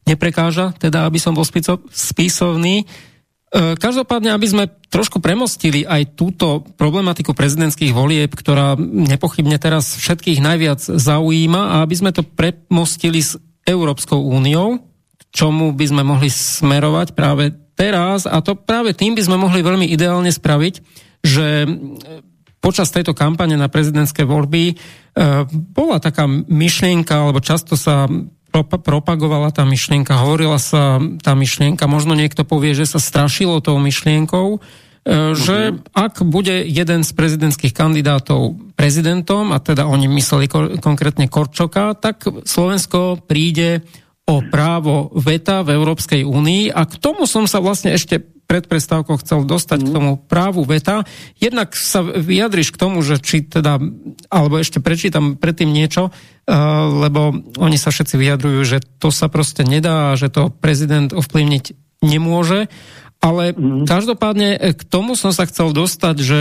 neprekáža, teda aby som bol spisovný. E, každopádne, aby sme trošku premostili aj túto problematiku prezidentských volieb, ktorá nepochybne teraz všetkých najviac zaujíma a aby sme to premostili s Európskou úniou, čomu by sme mohli smerovať práve teraz a to práve tým by sme mohli veľmi ideálne spraviť, že počas tejto kampane na prezidentské voľby e, bola taká myšlienka, alebo často sa propagovala tá myšlienka, hovorila sa tá myšlienka, možno niekto povie, že sa strašilo tou myšlienkou, e, že uh-huh. ak bude jeden z prezidentských kandidátov prezidentom, a teda oni mysleli konkrétne Korčoka, tak Slovensko príde o právo veta v Európskej únii a k tomu som sa vlastne ešte pred prestávkou chcel dostať mm. k mhm. tomu právu veta. Jednak sa vyjadriš k tomu, že či teda, alebo ešte prečítam predtým niečo, uh, lebo oni sa všetci vyjadrujú, že to sa proste nedá, že to prezident ovplyvniť nemôže. Ale mm. každopádne k tomu som sa chcel dostať, že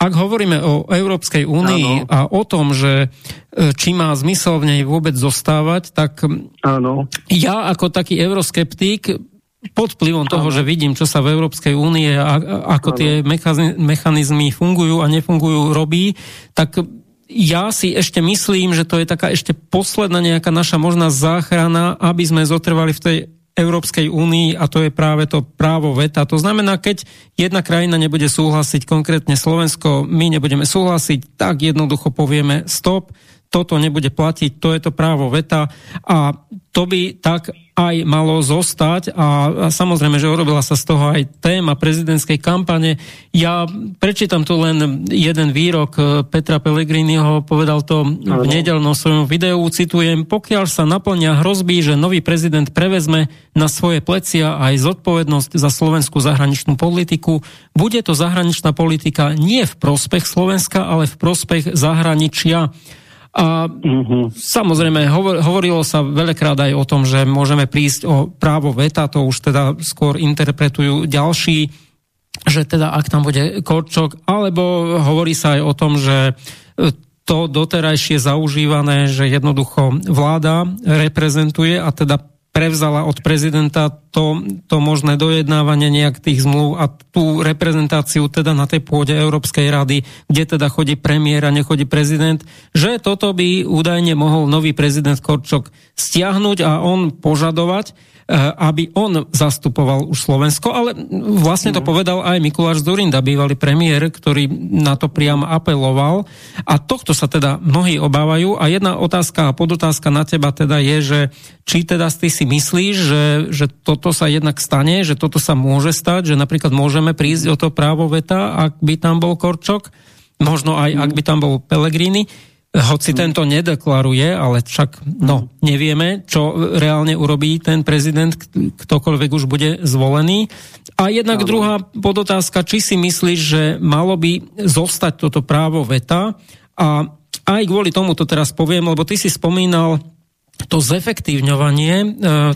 ak hovoríme o Európskej únii a o tom, že e, či má zmysel v nej vôbec zostávať, tak Áno. ja ako taký euroskeptik pod vplyvom toho, že vidím, čo sa v Európskej únie a ako ano. tie mechanizmy fungujú a nefungujú robí, tak ja si ešte myslím, že to je taká ešte posledná nejaká naša možná záchrana, aby sme zotrvali v tej Európskej únii a to je práve to právo veta. To znamená, keď jedna krajina nebude súhlasiť, konkrétne Slovensko, my nebudeme súhlasiť, tak jednoducho povieme stop, toto nebude platiť, to je to právo veta a to by tak aj malo zostať a, a samozrejme, že urobila sa z toho aj téma prezidentskej kampane. Ja prečítam tu len jeden výrok e, Petra Pellegriniho, povedal to v nedelnom svojom videu, citujem, pokiaľ sa naplnia hrozby, že nový prezident prevezme na svoje plecia aj zodpovednosť za slovenskú zahraničnú politiku, bude to zahraničná politika nie v prospech Slovenska, ale v prospech zahraničia. A mm-hmm. samozrejme, hovor, hovorilo sa veľakrát aj o tom, že môžeme prísť o právo veta, to už teda skôr interpretujú ďalší, že teda ak tam bude Korčok, alebo hovorí sa aj o tom, že to doterajšie zaužívané, že jednoducho vláda reprezentuje a teda prevzala od prezidenta to, to možné dojednávanie nejak tých zmluv a tú reprezentáciu teda na tej pôde Európskej rady, kde teda chodí premiér a nechodí prezident, že toto by údajne mohol nový prezident Korčok stiahnuť a on požadovať, Eh, aby on zastupoval už Slovensko, ale vlastne to mhm. povedal aj Mikuláš Zurinda, bývalý premiér, ktorý na to priam apeloval. A tohto sa teda mnohí obávajú. A jedna otázka a podotázka na teba teda je, že či teda ty si myslíš, že, že toto sa jednak stane, že toto sa môže stať, že napríklad môžeme prísť o to právo veta, ak by tam bol Korčok, možno aj ak by tam bol Pelegrini. hoci tento nedeklaruje, ale však no, nevieme, čo reálne urobí ten prezident, ktokoľvek už bude zvolený. A jednak druhá podotázka, či si myslíš, že malo by zostať toto právo veta? A aj kvôli tomu to teraz poviem, lebo ty si spomínal to zefektívňovanie e,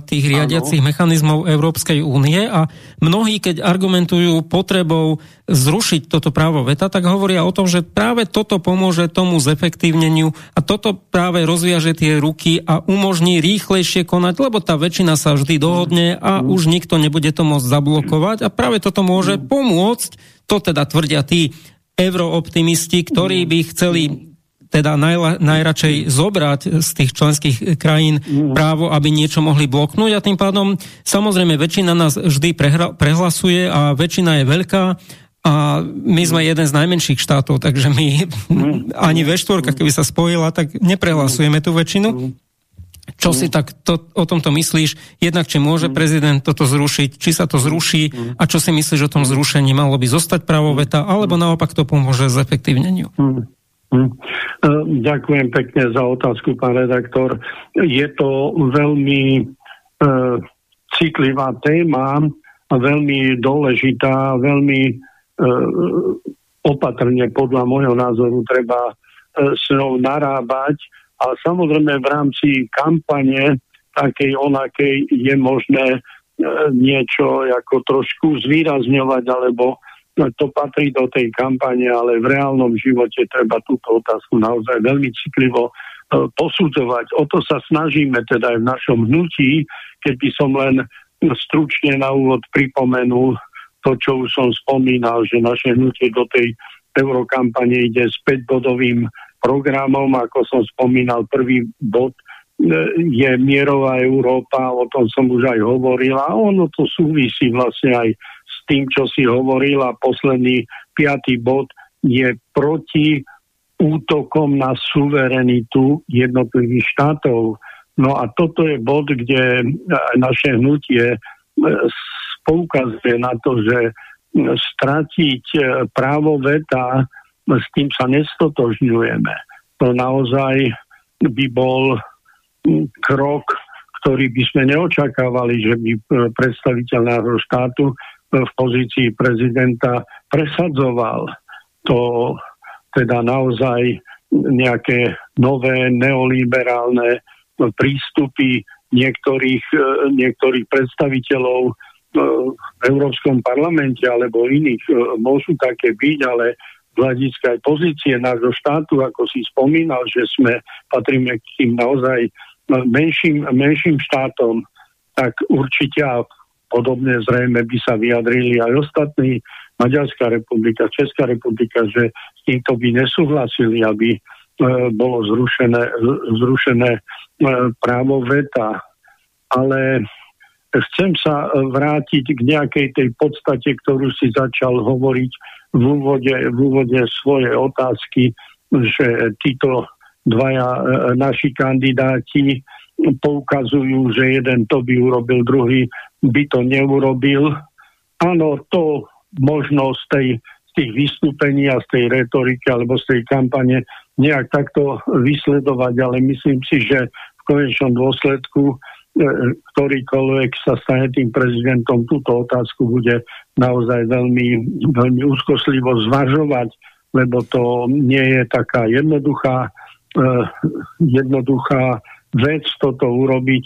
tých riadiacich ano. mechanizmov Európskej únie a mnohí, keď argumentujú potrebou zrušiť toto právo veta, tak hovoria o tom, že práve toto pomôže tomu zefektívneniu a toto práve rozviaže tie ruky a umožní rýchlejšie konať, lebo tá väčšina sa vždy dohodne a mm. už nikto nebude to môcť zablokovať a práve toto môže mm. pomôcť, to teda tvrdia tí eurooptimisti, ktorí by chceli teda najla, najradšej zobrať z tých členských krajín právo, aby niečo mohli bloknúť a tým pádom samozrejme väčšina nás vždy prehra, prehlasuje a väčšina je veľká a my sme jeden z najmenších štátov, takže my ani ve štvorka, keby sa spojila, tak neprehlasujeme tú väčšinu. Čo si tak to, o tomto myslíš? Jednak, či môže prezident toto zrušiť, či sa to zruší a čo si myslíš o tom zrušení? Malo by zostať právo veta, alebo naopak to pomôže zefektívneniu? Hm. E, ďakujem pekne za otázku, pán redaktor. Je to veľmi e, citlivá téma veľmi dôležitá, veľmi e, opatrne podľa môjho názoru treba e, s ňou narábať a samozrejme v rámci kampane takej onakej je možné e, niečo ako trošku zvýrazňovať alebo to patrí do tej kampane, ale v reálnom živote treba túto otázku naozaj veľmi citlivo e, posudzovať. O to sa snažíme teda aj v našom hnutí, keď by som len stručne na úvod pripomenul to, čo už som spomínal, že naše hnutie do tej eurokampane ide s 5-bodovým programom, ako som spomínal, prvý bod e, je mierová Európa, o tom som už aj hovoril. A ono to súvisí vlastne aj tým, čo si hovoril a posledný piatý bod je proti útokom na suverenitu jednotlivých štátov. No a toto je bod, kde naše hnutie e, poukazuje na to, že stratiť e, právo veta, s tým sa nestotožňujeme. To naozaj by bol krok, ktorý by sme neočakávali, že by e, predstaviteľ nášho štátu v pozícii prezidenta presadzoval to teda naozaj nejaké nové neoliberálne prístupy niektorých, niektorých predstaviteľov e, v Európskom parlamente alebo iných. E, môžu také byť, ale z hľadiska aj pozície nášho štátu, ako si spomínal, že sme, patríme k tým naozaj menším, menším štátom, tak určite a podobne zrejme by sa vyjadrili aj ostatní, Maďarská republika, Česká republika, že s týmto by nesúhlasili, aby e, bolo zrušené, zrušené e, právo veta. Ale chcem sa vrátiť k nejakej tej podstate, ktorú si začal hovoriť v úvode, v úvode svojej otázky, že títo dvaja e, naši kandidáti poukazujú, že jeden to by urobil, druhý by to neurobil. Áno, to možno z, tej, z tých vystúpení a z tej retoriky alebo z tej kampane nejak takto vysledovať, ale myslím si, že v konečnom dôsledku e, ktorýkoľvek sa stane tým prezidentom, túto otázku bude naozaj veľmi, veľmi úzkoslivo zvažovať, lebo to nie je taká jednoduchá, uh, jednoduchá vec toto urobiť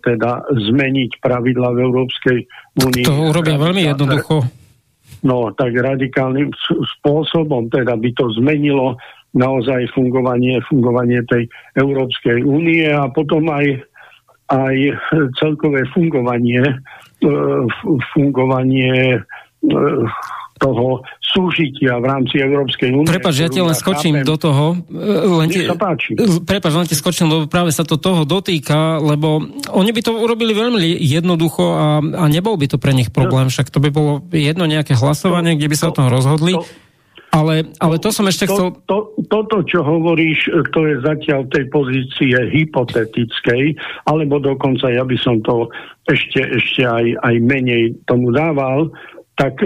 teda zmeniť pravidla v Európskej únii. To urobia veľmi jednoducho. No, tak radikálnym spôsobom, teda by to zmenilo naozaj fungovanie, fungovanie tej Európskej únie a potom aj, aj celkové fungovanie, e, fungovanie e, toho súžitia v rámci Európskej únie. Prepač, ja ti len skočím chápem. do toho. E, len páči. Prepač, len ti skočím, lebo práve sa to toho dotýka, lebo oni by to urobili veľmi jednoducho a, a nebol by to pre nich problém, však to by bolo jedno nejaké hlasovanie, kde by sa o tom rozhodli. Ale, ale to som ešte chcel... To, to, toto, čo hovoríš, to je zatiaľ tej pozície hypotetickej, alebo dokonca ja by som to ešte, ešte aj, aj menej tomu dával, tak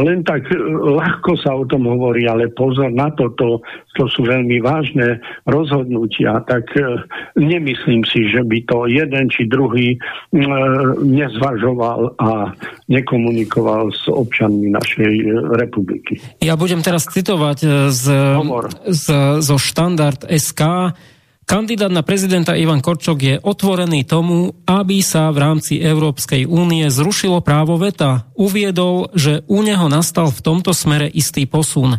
len tak e, ľahko sa o tom hovorí, ale pozor na to, to, to sú veľmi vážne rozhodnutia, tak e, nemyslím si, že by to jeden či druhý e, nezvažoval a nekomunikoval s občanmi našej republiky. Ja budem teraz citovať z, z, zo štandard SK, Kandidát na prezidenta Ivan Korčok je otvorený tomu, aby sa v rámci Európskej únie zrušilo právo veta. Uviedol, že u neho nastal v tomto smere istý posun.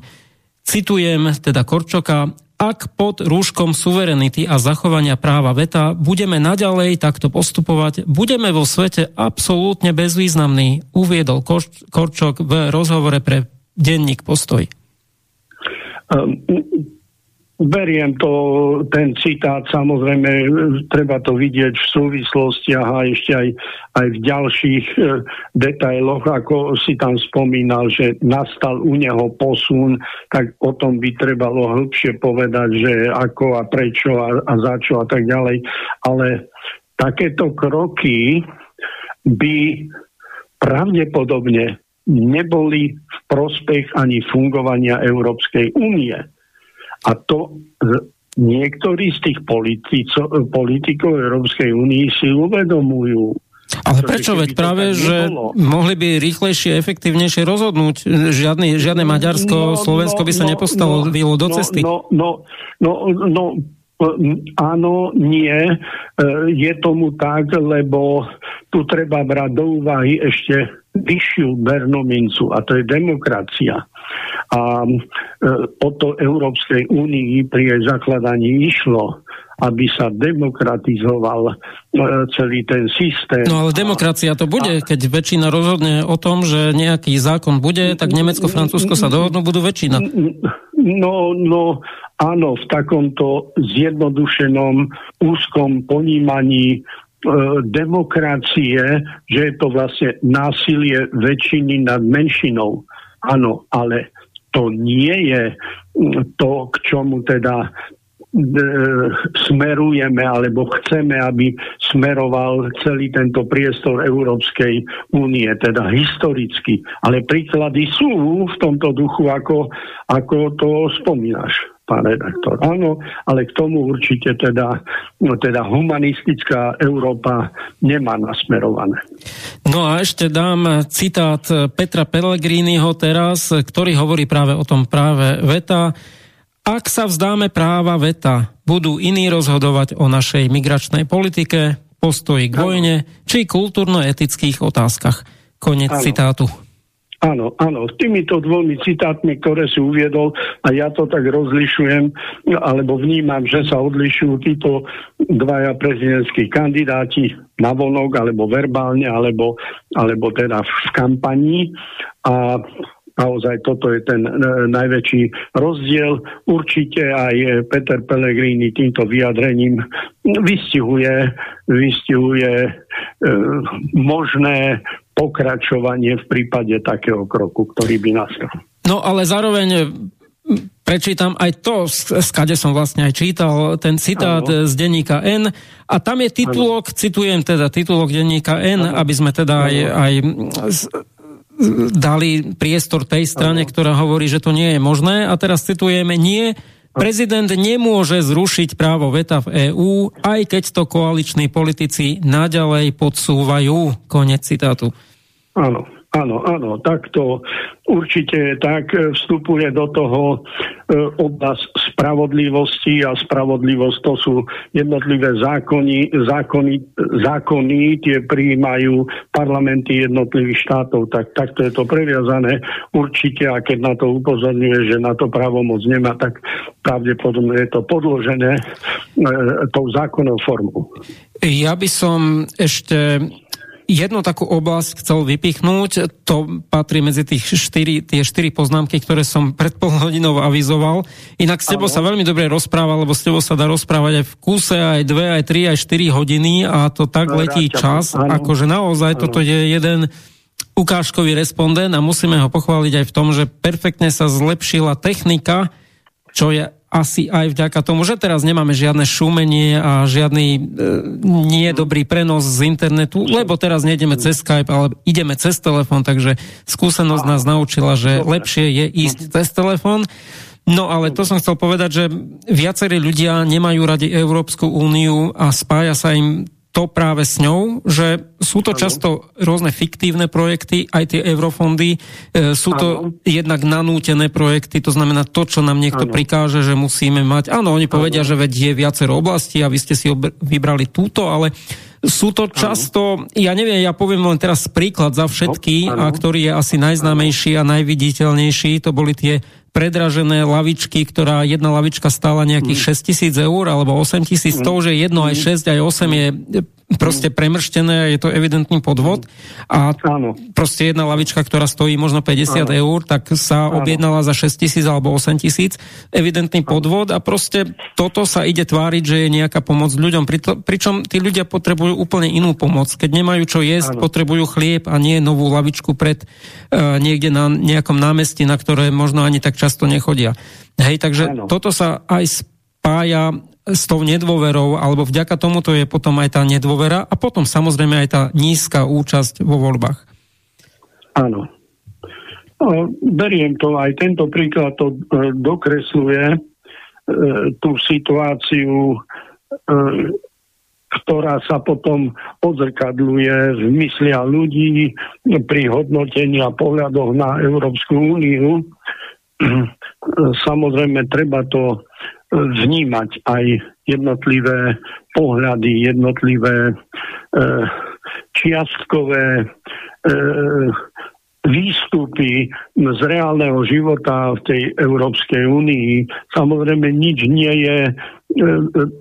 Citujem teda Korčoka, ak pod rúškom suverenity a zachovania práva veta budeme naďalej takto postupovať, budeme vo svete absolútne bezvýznamní, uviedol Korčok v rozhovore pre denník Postoj. Um, Beriem to, ten citát, samozrejme, treba to vidieť v súvislostiach a ešte aj, aj v ďalších e, detailoch, ako si tam spomínal, že nastal u neho posun, tak o tom by trebalo hĺbšie povedať, že ako a prečo a, a za čo a tak ďalej. Ale takéto kroky by pravdepodobne neboli v prospech ani fungovania Európskej únie a to niektorí z tých politico, politikov Európskej únie si uvedomujú. Ale prečo? Veď práve, že mohli by rýchlejšie, efektívnejšie rozhodnúť. Žiadny, žiadne Maďarsko, no, Slovensko by sa no, nepostavilo no, do cesty. No, no, no, no, áno, nie. E, je tomu tak, lebo tu treba brať do úvahy ešte vyššiu Bernomincu a to je demokracia. A e, o to Európskej únii pri jej zakladaní išlo, aby sa demokratizoval e, celý ten systém. No ale demokracia to bude, a... keď väčšina rozhodne o tom, že nejaký zákon bude, tak Nemecko, Francúzsko sa dohodnú, budú väčšina. No, no, áno, v takomto zjednodušenom úzkom ponímaní e, demokracie, že je to vlastne násilie väčšiny nad menšinou. Áno, ale to nie je mm, to, k čomu teda e, smerujeme alebo chceme, aby smeroval celý tento priestor Európskej únie, teda historicky. Ale príklady sú v tomto duchu, ako, ako to spomínaš pán redaktor. Áno, ale k tomu určite teda, no teda humanistická Európa nemá nasmerované. No a ešte dám citát Petra Pellegriniho teraz, ktorý hovorí práve o tom práve veta. Ak sa vzdáme práva veta, budú iní rozhodovať o našej migračnej politike, postoji k vojne, či kultúrno-etických otázkach. Konec ano. citátu. Áno, áno, týmito dvomi citátmi, ktoré si uviedol, a ja to tak rozlišujem, alebo vnímam, že sa odlišujú títo dvaja prezidentskí kandidáti na vonok, alebo verbálne, alebo, alebo teda v kampanii. A naozaj toto je ten e, najväčší rozdiel. Určite aj Peter Pellegrini týmto vyjadrením vystihuje, vystihuje e, možné pokračovanie v prípade takého kroku, ktorý by nastal. No ale zároveň prečítam aj to, skade som vlastne aj čítal ten citát ano. z denníka N a tam je titulok, ano. citujem teda titulok denníka N, ano. aby sme teda aj, aj dali priestor tej strane, ano. ktorá hovorí, že to nie je možné a teraz citujeme, nie, Prezident nemôže zrušiť právo veta v EÚ, aj keď to koaliční politici naďalej podsúvajú. Konec citátu. Áno. Áno, áno, takto. Určite tak vstupuje do toho e, oblasť spravodlivosti a spravodlivosť to sú jednotlivé zákony, zákony, zákony tie prijímajú parlamenty jednotlivých štátov, tak takto je to previazané. Určite a keď na to upozorňuje, že na to právomoc nemá, tak pravdepodobne je to podložené e, tou zákonnou formou. Ja by som ešte jednu takú oblasť chcel vypichnúť, to patrí medzi tých štyri, tie štyri poznámky, ktoré som pred pol hodinou avizoval. Inak s tebou sa veľmi dobre rozpráva, lebo s tebou sa dá rozprávať aj v kúse, aj dve, aj tri, aj štyri hodiny a to tak no, letí čas, ano. akože naozaj ano. toto je jeden ukážkový respondent a musíme ho pochváliť aj v tom, že perfektne sa zlepšila technika, čo je asi aj vďaka tomu, že teraz nemáme žiadne šumenie a žiadny e, nie dobrý prenos z internetu, lebo teraz nejdeme cez Skype, ale ideme cez telefón, takže skúsenosť nás naučila, že lepšie je ísť cez telefón. No ale to som chcel povedať, že viacerí ľudia nemajú radi Európsku úniu a spája sa im to práve s ňou, že sú to často rôzne fiktívne projekty, aj tie eurofondy, e, sú to ano. jednak nanútené projekty, to znamená to, čo nám niekto ano. prikáže, že musíme mať. Áno, oni povedia, ano. že veď je viacero oblastí a vy ste si vybrali túto, ale sú to často, ano. ja neviem, ja poviem len teraz príklad za všetky, no, a ktorý je asi najznámejší a najviditeľnejší, to boli tie predražené lavičky, ktorá jedna lavička stála nejakých 6 mm. tisíc eur alebo 8 tisíc, to už je jedno aj 6, aj 8 je proste premrštené a je to evidentný podvod. A Áno. proste jedna lavička, ktorá stojí možno 50 Áno. eur, tak sa Áno. objednala za 6 tisíc alebo 8 tisíc. Evidentný podvod a proste toto sa ide tváriť, že je nejaká pomoc ľuďom. Pričom tí ľudia potrebujú úplne inú pomoc. Keď nemajú čo jesť, Áno. potrebujú chlieb a nie novú lavičku pred uh, niekde na nejakom námestí, na ktoré možno ani tak často nechodia. Hej, takže Áno. toto sa aj spája s tou nedôverou, alebo vďaka tomuto je potom aj tá nedôvera a potom samozrejme aj tá nízka účasť vo voľbách. Áno. No, beriem to, aj tento príklad to e, dokresluje e, tú situáciu, e, ktorá sa potom odzrkadluje v myslia ľudí pri hodnotení a pohľadoch na Európsku úniu. Samozrejme, treba to vnímať aj jednotlivé pohľady, jednotlivé e, čiastkové e, výstupy z reálneho života v tej Európskej únii. Samozrejme, nič nie je E,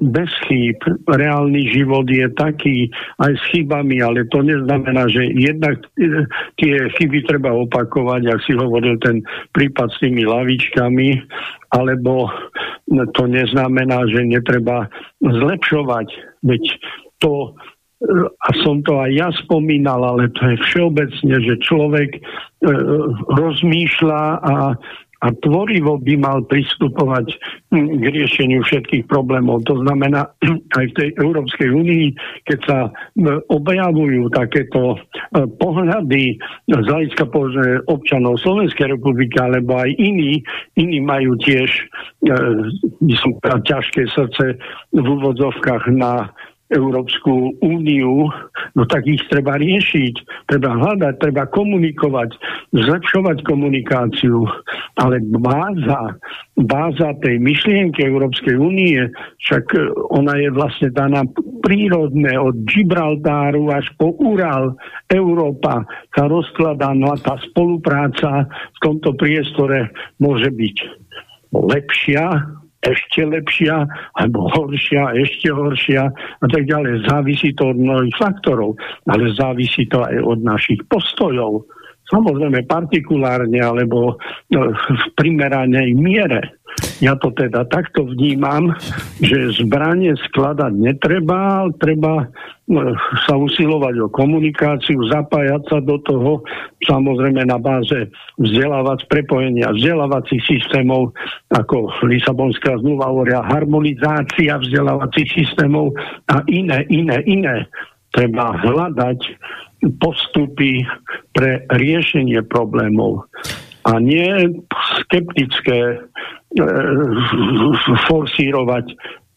bez chýb. Reálny život je taký aj s chybami, ale to neznamená, že jednak e, tie chyby treba opakovať, ak si hovoril ten prípad s tými lavičkami, alebo to neznamená, že netreba zlepšovať. Veď to a som to aj ja spomínal, ale to je všeobecne, že človek e, rozmýšľa a a tvorivo by mal pristupovať hm, k riešeniu všetkých problémov. To znamená, aj v tej Európskej únii, keď sa hm, objavujú takéto hm, pohľady z hľadiska občanov Slovenskej republiky, alebo aj iní, iní majú tiež by ťažké srdce v úvodzovkách na Európsku úniu, no tak ich treba riešiť, treba hľadať, treba komunikovať, zlepšovať komunikáciu, ale báza, báza tej myšlienky Európskej únie, však e, ona je vlastne daná prírodne od Gibraltáru až po Ural. Európa sa rozkladá, no a tá spolupráca v tomto priestore môže byť lepšia, ešte lepšia, alebo horšia, ešte horšia a tak ďalej. Závisí to od mnohých faktorov, ale závisí to aj od našich postojov. Samozrejme partikulárne alebo no, v primeranej miere. Ja to teda takto vnímam, že zbranie skladať netreba, treba no, sa usilovať o komunikáciu, zapájať sa do toho, samozrejme na báze vzdelávať prepojenia vzdelávacích systémov, ako Lisabonská zmluva hovoria, harmonizácia vzdelávacích systémov a iné, iné, iné. Treba hľadať postupy pre riešenie problémov a nie skeptické E, forsírovať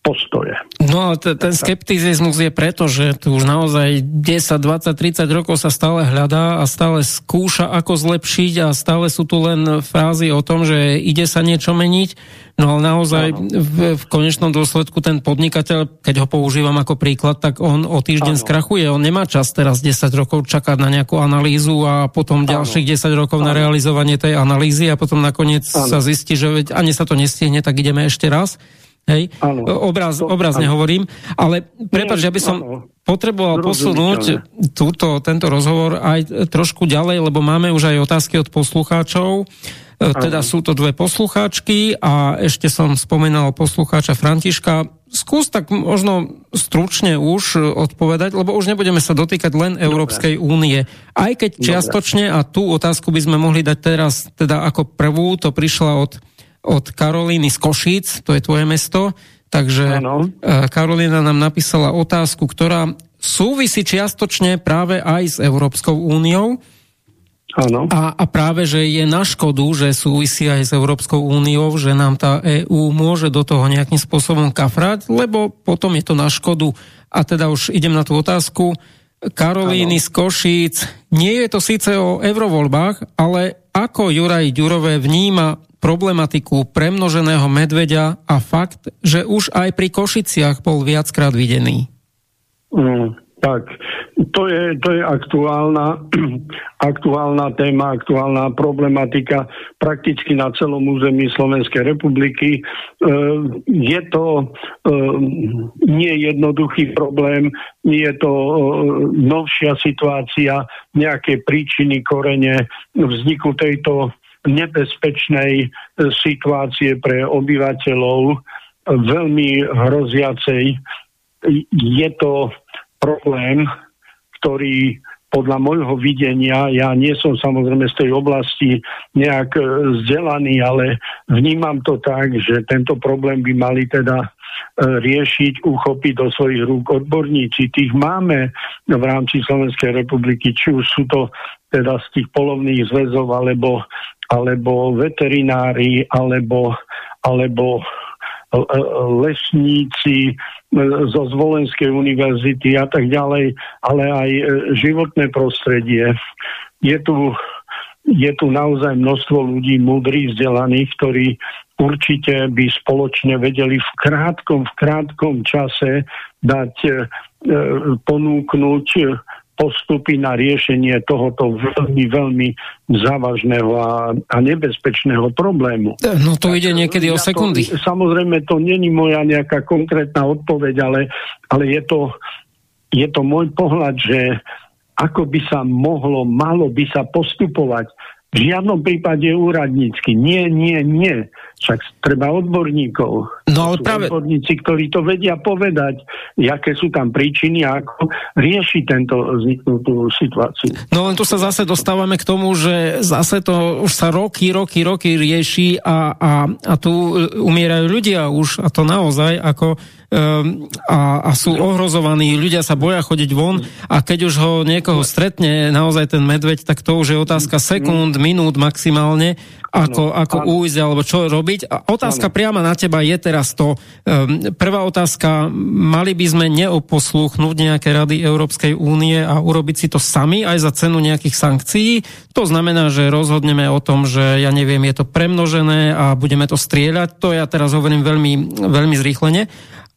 postoje. No ale ten skepticizmus je preto, že tu už naozaj 10, 20, 30 rokov sa stále hľadá a stále skúša, ako zlepšiť a stále sú tu len frázy o tom, že ide sa niečo meniť. No ale naozaj v, v konečnom dôsledku ten podnikateľ, keď ho používam ako príklad, tak on o týždeň ano. skrachuje. On nemá čas teraz 10 rokov čakať na nejakú analýzu a potom ano. ďalších 10 rokov ano. na realizovanie tej analýzy a potom nakoniec ano. sa zistí, že ani sa to nestihne, tak ideme ešte raz. Hej? Obraz, to, obrazne ano. hovorím. Ale prepáč, ja by som ano. potreboval posunúť túto, tento rozhovor aj trošku ďalej, lebo máme už aj otázky od poslucháčov. E, teda sú to dve poslucháčky a ešte som spomenal poslucháča Františka. Skús tak možno stručne už odpovedať, lebo už nebudeme sa dotýkať len Európskej únie. Aj keď čiastočne, a tú otázku by sme mohli dať teraz teda ako prvú, to prišla od od Karolíny z Košíc, to je tvoje mesto. Takže ano. E, Karolina nám napísala otázku, ktorá súvisí čiastočne práve aj s Európskou úniou. Áno. A, a práve, že je na škodu, že súvisí aj s Európskou úniou, že nám tá EÚ môže do toho nejakým spôsobom kafrať, lebo potom je to na škodu. A teda už idem na tú otázku. Karolíny z Košíc. Nie je to síce o eurovoľbách, ale ako Juraj Ďurové vníma problematiku premnoženého medveďa a fakt, že už aj pri Košiciach bol viackrát videný? Mm. Tak, to je, to je aktuálna, aktuálna téma, aktuálna problematika prakticky na celom území Slovenskej republiky. E, je to e, nie jednoduchý problém, je to e, novšia situácia, nejaké príčiny, korene vzniku tejto nebezpečnej situácie pre obyvateľov, veľmi hroziacej. Je to problém, ktorý podľa môjho videnia, ja nie som samozrejme z tej oblasti nejak e, vzdelaný, ale vnímam to tak, že tento problém by mali teda e, riešiť, uchopiť do svojich rúk odborníci. Tých máme v rámci Slovenskej republiky, či už sú to teda z tých polovných zväzov, alebo, alebo veterinári, alebo, alebo lesníci e, zo Zvolenskej univerzity a tak ďalej, ale aj e, životné prostredie. Je tu, je tu naozaj množstvo ľudí múdrych, vzdelaných, ktorí určite by spoločne vedeli v krátkom, v krátkom čase dať, e, ponúknuť postupy na riešenie tohoto veľmi, veľmi závažného a, a nebezpečného problému. No to ide niekedy ja o sekundy. To, samozrejme, to není moja nejaká konkrétna odpoveď, ale, ale je, to, je to môj pohľad, že ako by sa mohlo, malo by sa postupovať v žiadnom prípade úradnícky. Nie, nie, nie. Však treba odborníkov. No ale práve... Odborníci, ktorí to vedia povedať, aké sú tam príčiny a ako riešiť tento vzniknutú situáciu. No len tu sa zase dostávame k tomu, že zase to už sa roky, roky, roky rieši a, a, a tu umierajú ľudia už a to naozaj ako a, a sú ohrozovaní, ľudia sa boja chodiť von a keď už ho niekoho stretne naozaj ten medveď, tak to už je otázka sekúnd, minút maximálne ako, ako ujsť alebo čo robiť. A otázka ano. priama na teba je teraz to. Um, prvá otázka, mali by sme neoposluchnúť nejaké rady Európskej únie a urobiť si to sami aj za cenu nejakých sankcií. To znamená, že rozhodneme o tom, že ja neviem, je to premnožené a budeme to strieľať. To ja teraz hovorím veľmi, veľmi zrýchlene.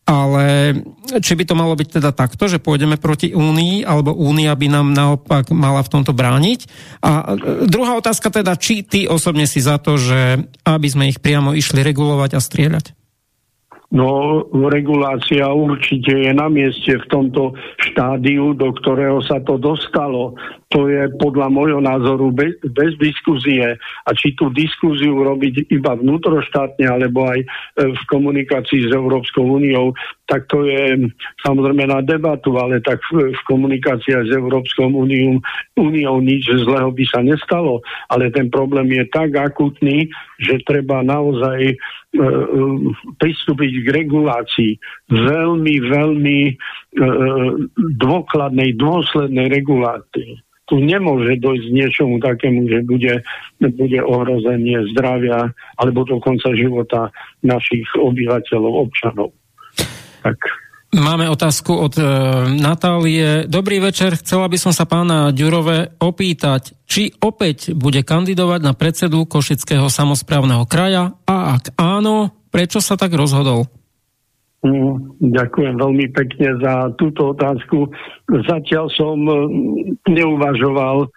Ale či by to malo byť teda takto, že pôjdeme proti Únii, alebo Únia by nám naopak mala v tomto brániť? A druhá otázka teda, či ty osobne si za to, že aby sme ich priamo išli regulovať a strieľať? No, regulácia určite je na mieste v tomto štádiu, do ktorého sa to dostalo. To je podľa môjho názoru bez, bez diskuzie. A či tú diskuziu robiť iba vnútroštátne, alebo aj e, v komunikácii s Európskou úniou, tak to je samozrejme na debatu, ale tak v, v komunikácii s Európskou úniou, úniou nič zlého by sa nestalo. Ale ten problém je tak akutný, že treba naozaj E, e, pristúpiť k regulácii veľmi, veľmi e, dôkladnej, dôslednej regulácii. Tu nemôže dojsť k niečomu takému, že bude, bude ohrozenie zdravia alebo dokonca života našich obyvateľov, občanov. Tak. Máme otázku od e, Natálie. Dobrý večer, chcela by som sa pána Ďurové opýtať, či opäť bude kandidovať na predsedu Košického samozprávneho kraja a ak áno, prečo sa tak rozhodol? Mm, ďakujem veľmi pekne za túto otázku. Zatiaľ som e, neuvažoval e,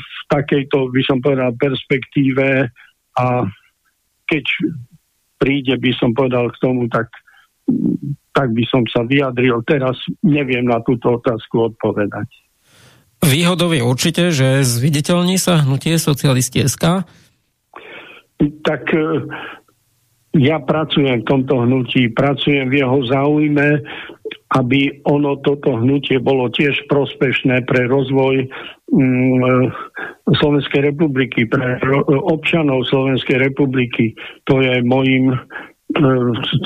v takejto, by som povedal, perspektíve a keď príde, by som povedal k tomu, tak tak by som sa vyjadril. Teraz neviem na túto otázku odpovedať. Výhodou je určite, že zviditeľní sa hnutie socialisti SK? Tak e, ja pracujem v tomto hnutí, pracujem v jeho záujme, aby ono, toto hnutie bolo tiež prospešné pre rozvoj mm, Slovenskej republiky, pre občanov Slovenskej republiky. To je môjim E,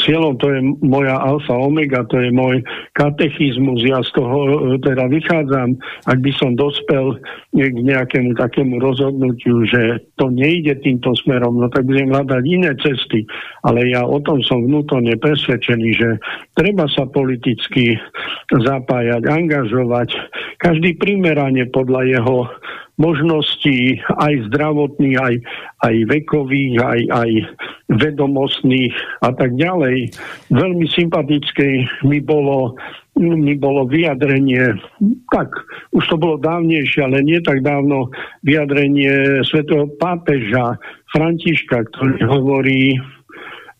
cieľom, to je moja alfa omega, to je môj katechizmus, ja z toho e, teda vychádzam, ak by som dospel k nejakému takému rozhodnutiu, že to nejde týmto smerom, no tak budem hľadať iné cesty, ale ja o tom som vnútorne presvedčený, že treba sa politicky zapájať, angažovať, každý primerane podľa jeho možností aj zdravotných, aj, aj vekových, aj, aj vedomostných a tak ďalej. Veľmi sympatické mi bolo, mi bolo vyjadrenie, tak už to bolo dávnejšie, ale nie tak dávno, vyjadrenie svätého pápeža Františka, ktorý hovorí,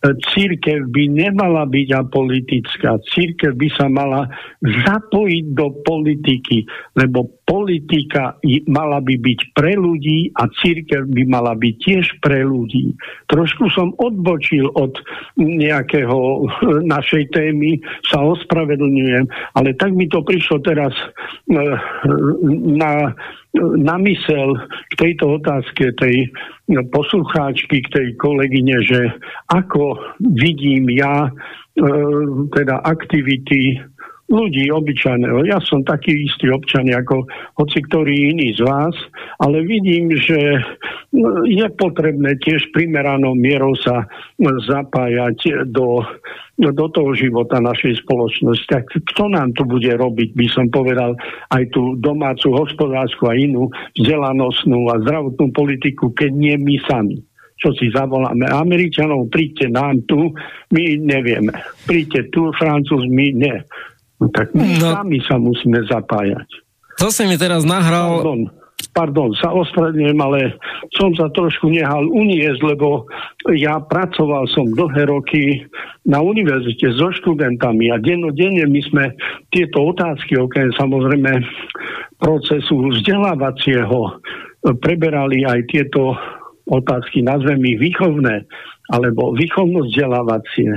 církev by nemala byť apolitická. Církev by sa mala zapojiť do politiky, lebo politika mala by byť pre ľudí a církev by mala byť tiež pre ľudí. Trošku som odbočil od nejakého našej témy, sa ospravedlňujem, ale tak mi to prišlo teraz eh, na na mysel k tejto otázke tej poslucháčky, k tej kolegyne, že ako vidím ja e, teda aktivity ľudí obyčajného. Ja som taký istý občan ako hoci ktorý iný z vás, ale vidím, že no, je potrebné tiež primeranou mierou sa zapájať do, do toho života našej spoločnosti. Tak kto nám tu bude robiť, by som povedal, aj tú domácu, hospodárskú a inú vzdelanostnú a zdravotnú politiku, keď nie my sami čo si zavoláme Američanov, príďte nám tu, my nevieme. Príďte tu, Francúz, my ne. No tak my no, sami sa musíme zapájať. To si mi teraz nahral... Pardon, pardon, sa ospravedlňujem, ale som sa trošku nehal uniesť, lebo ja pracoval som dlhé roky na univerzite so študentami a dennodenne my sme tieto otázky, okrem samozrejme procesu vzdelávacieho, preberali aj tieto otázky, nazvem ich výchovné, alebo výchovno-vzdelávacie,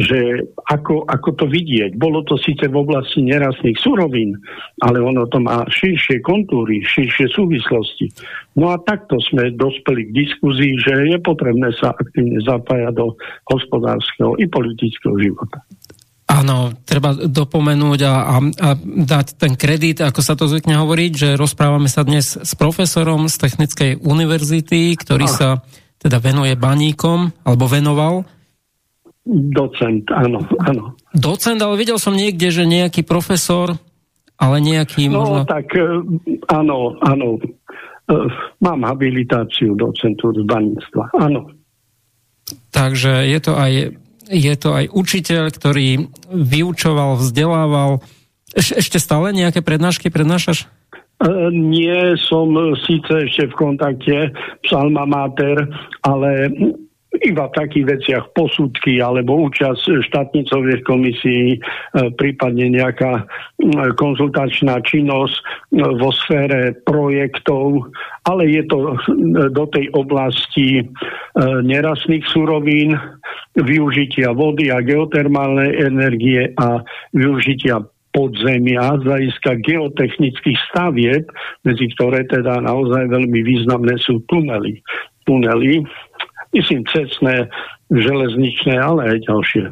že ako, ako to vidieť. Bolo to síce v oblasti nerastných surovín, ale ono to má širšie kontúry, širšie súvislosti. No a takto sme dospeli k diskuzii, že je potrebné sa aktívne zapájať do hospodárskeho i politického života. Áno, treba dopomenúť a, a, a dať ten kredit, ako sa to zvykne hovoriť, že rozprávame sa dnes s profesorom z Technickej univerzity, ktorý sa teda venuje baníkom, alebo venoval. Docent, áno, áno. Docent, ale videl som niekde, že nejaký profesor, ale nejaký no, možno... tak e, áno, áno. E, mám habilitáciu docentu z baníctva, áno. Takže je to aj, je to aj učiteľ, ktorý vyučoval, vzdelával. Eš, ešte stále nejaké prednášky prednášaš? E, nie som síce ešte v kontakte s Alma Mater, ale iba v takých veciach posudky alebo účasť štátnicových komisí, e, prípadne nejaká konzultačná činnosť e, vo sfére projektov, ale je to do tej oblasti nerastných surovín, využitia vody a geotermálnej energie a využitia podzemia z hľadiska geotechnických stavieb, medzi ktoré teda naozaj veľmi významné sú tunely. Tunely, myslím cestné, železničné, ale aj ďalšie.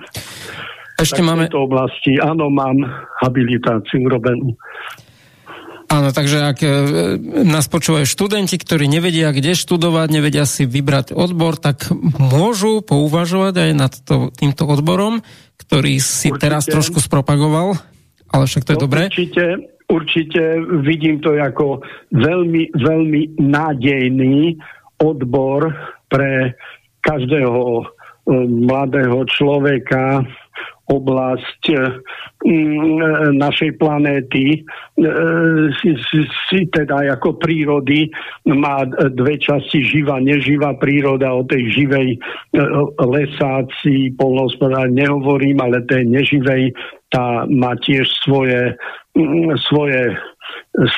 Ešte tak máme... V tejto oblasti, áno, mám habilitáciu urobenú. Áno, takže ak e, nás počúvajú študenti, ktorí nevedia, kde študovať, nevedia si vybrať odbor, tak môžu pouvažovať aj nad to, týmto odborom, ktorý si Určite. teraz trošku spropagoval. Ale však to je no, dobré. Určite, určite vidím to ako veľmi, veľmi nádejný odbor pre každého e, mladého človeka, oblasť e, našej planéty e, si, teda ako prírody má dve časti živá, neživá príroda o tej živej lesácii, polnospodár nehovorím, ale tej neživej tá má tiež svoje, mm, svoje